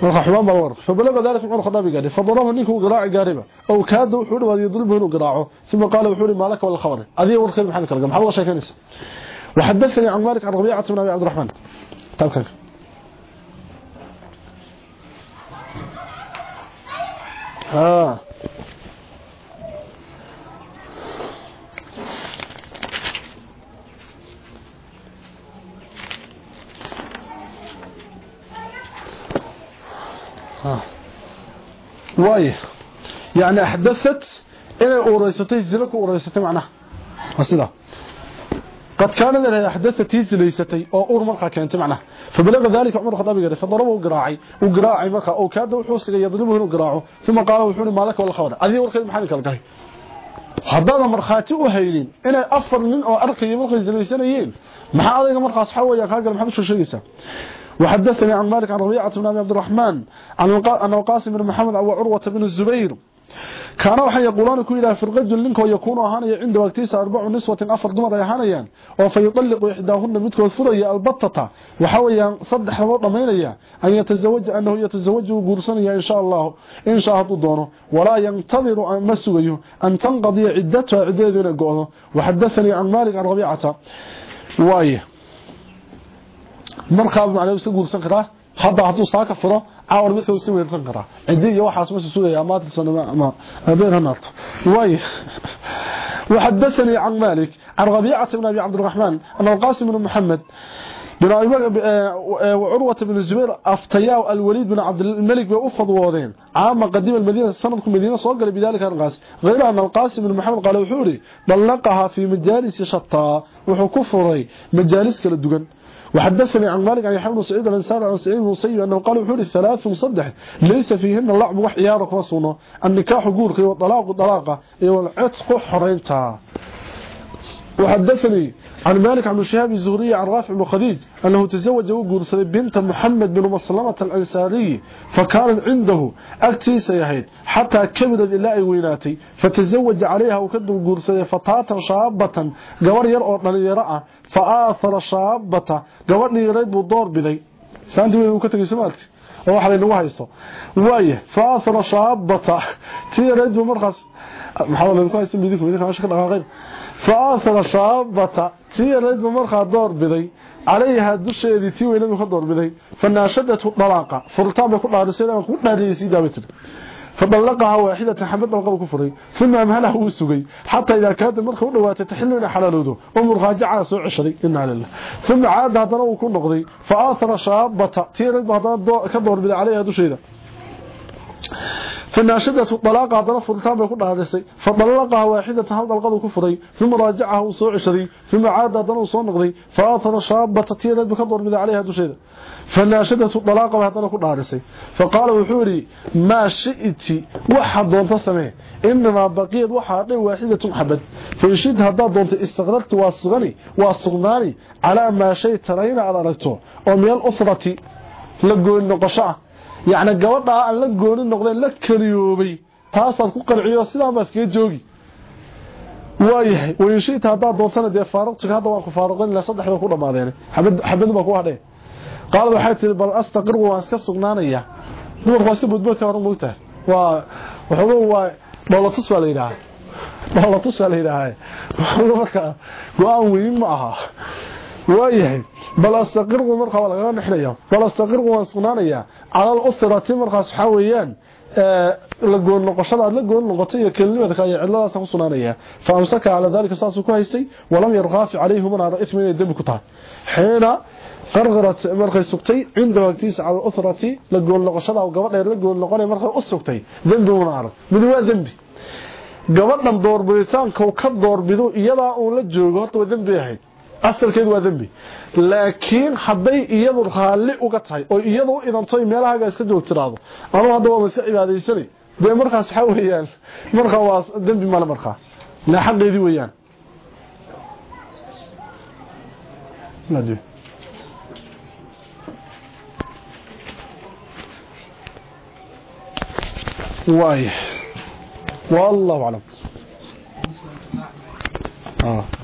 A: marka xumaan baa war fabalaga dalif umar khadabi gaadhay fadarahu ninku garaaci gaariba. Aw kaadu wuxuu dhawaadi dulbu inuu garaaco. Thumma qala wuxuu maalaka wal khabar adiga warka maxan kala maxaa uga sheekanaysa waxadathani aan malik ar-rabi'a ibn abi abdurrahman tabkan ha طبعا ها ها واي يعني احدثت inay uuraysatay zina ku uuraysatay macnaha asida قد كان لها احداث تيزليستي oo uur marka keentay macnaha fabalaga dalika umar khadabi gari fadarabo garaacay uu garaacay marka oo kaada wuxuu sigay yadribu inuu garaaco thuma qaala wuxuu maalaka wal khawra adii warkay maxay kala gahay hadaba marxaati u haylin inay afar nin oo arkay markay zilaysanayeen maxaa adiga markaas waxa weeyaa kaagal maxamed soo sheegaysa وحدثني عن مالك عن ربيعة بن عبد الرحمن عن ان القاسم بن محمد أو عروة بن الزبير. كان وحي يقولان كل في الغد لنك ويكون هانيا عند وقتيس أربع نسوة أفر دمر أهانيا وفيطلق إحداهن متك وثرية البطة وحاولي صدح وضميني أن يتزوج أنه يتزوج قرصني إن شاء الله إن شاء الله ولا ينتظر أن مسوي أن تنقضي عدتها عدية وحدثني عن مالك عن ربيعة وايه markaa macnaheedu iska guursan karaa? Hadda hadduu saaka furo caawar midka iska weerarsan karaa. Cidii iyo waxaas ma sugaya ama tilsana ama habeen hanarto way وحدثني عن مالك عن ربيعة بن أبي عبد الرحمن أن القاسم بن محمد بن وعروة بن الزبير أفتياء الوليد بن عبد الملك بأفض ووضين عام قديم المدينة سنة المدينة صغر بذلك القاس غير أن القاسم بن محمد قال وحوري بلقها في مجالس شطاء وحكفري مجالس كالدقن وحدثني عن مالك عن يحيى بن سعيد الانسان عن سعيد بن أنه قال وحول الثلاث مصدح ليس فيهن اللعب وحيارك وصونه النكاح قولك والطلاق طلاقة. والعتق حرينتا وحدثني عن مالك عن شهاب الزهري عن رافع بن خديج أنه تزوج وقرصد بنت محمد بن مسلمة الأنساري فكان عنده أكتي سيهيد حتى كبدت إلى ويناتي فتزوج عليها وكد وقرصد فتاة شابة قور يرأى يرأى فآثر شابة قور يريد بالدور بلي سأنتوا يوكتك سمالتي waxa laynagu haysto waaye faafara shaabata tii reedu markaas maxaa laynagu haysto midii midii ka shaqo dhaqaaqay فآثر صابطا تي ريد بمرخا دور بيداي عليها دوشيدي تي وينو خا دور بيداي فناشدت طلاقا فرتاب كو دارسيل كو داريسي دابتر فبلغها واحدة تحمد القلب كفري ثم أمهله وسغي حتى إذا كانت المرخ ودواته حلال حلاله أمر خاجع سو عشري ان لله. ثم عاد هذا كل نقدي فآثر صابطا تي ريد بهذا دور كدور بيداي عليها دوشيدي فناشدة الطلاق هذا فرطان بيكون هذا فطلقها واحدة هذا القلب كفري. ثم راجعها وسوء عشري. ثم عاد هذا وصول نقضي. فآثر شابة تيرد بكدور بدا عليها دشيدة فناشدة الطلاق وهذا كل هذا فقال وحوري ما شئت وحد دونت سميه إنما بقيت وحد واحدة حبد. فيشد هذا دونت استغرقت واصغني واصغناني على ما شيء ترين على رجته أو من الاسره لغون نقشا yacni gabadha aan la gooni noqdeen la keliyoobay taasaad ku qanciyo sidaan baa iskaga joogi. Waayahay wayshita haddaad doontana dee faaruqtiga hadda waan ku faaruqin ilaa saddexda ku dhammaadeen. Xabadin baa ku hadheen. Qaalad waxay tihi bal astaqirqu waan iska sugnaanayaa. Dumarku waa iska boodboodka horun moogtahay. Waa waxooga waa dhoolatus baa la yidhaahaa. Dhoolatus baa la yidhaahaa. Marka go'aan weyn ma aha waayahay bal astaqirqu markaa waa lagaga dhexlaya bal astaqirqu waan sugnaanayaa cala alufirati markaas waxaa weeyaan la goon noqoshada aad la goon noqotay iyo kelmadka ayaa cidladaasa ku sugnaanaya fa amsaka cala dalika saasuu ku haystay walam yarqaafi calayhi manaara ifmi inay dembi ku tahay. Xiina qarqarat markay sugtay cinda waqtiisa cala alufirati la goon noqoshada gabadheed la goon noqonay markay u sugtay dembi manaara mid waa dembi gabadhan doorbiditaanka ka doorbido iyadaa uun la joogo horta waa dembi ahayd asalkeed waa dambi laakiin hadday iyadu raalli uga tahay oo iyadu u idantoy meelahaaga iska joogtiraado anuu hadda ma iska cibaadaysanay dee markaas waxaa weeyaan markaa waa dembi male markaa. La xaqeedii weeyaan. Waay wallahu aclam. Ah.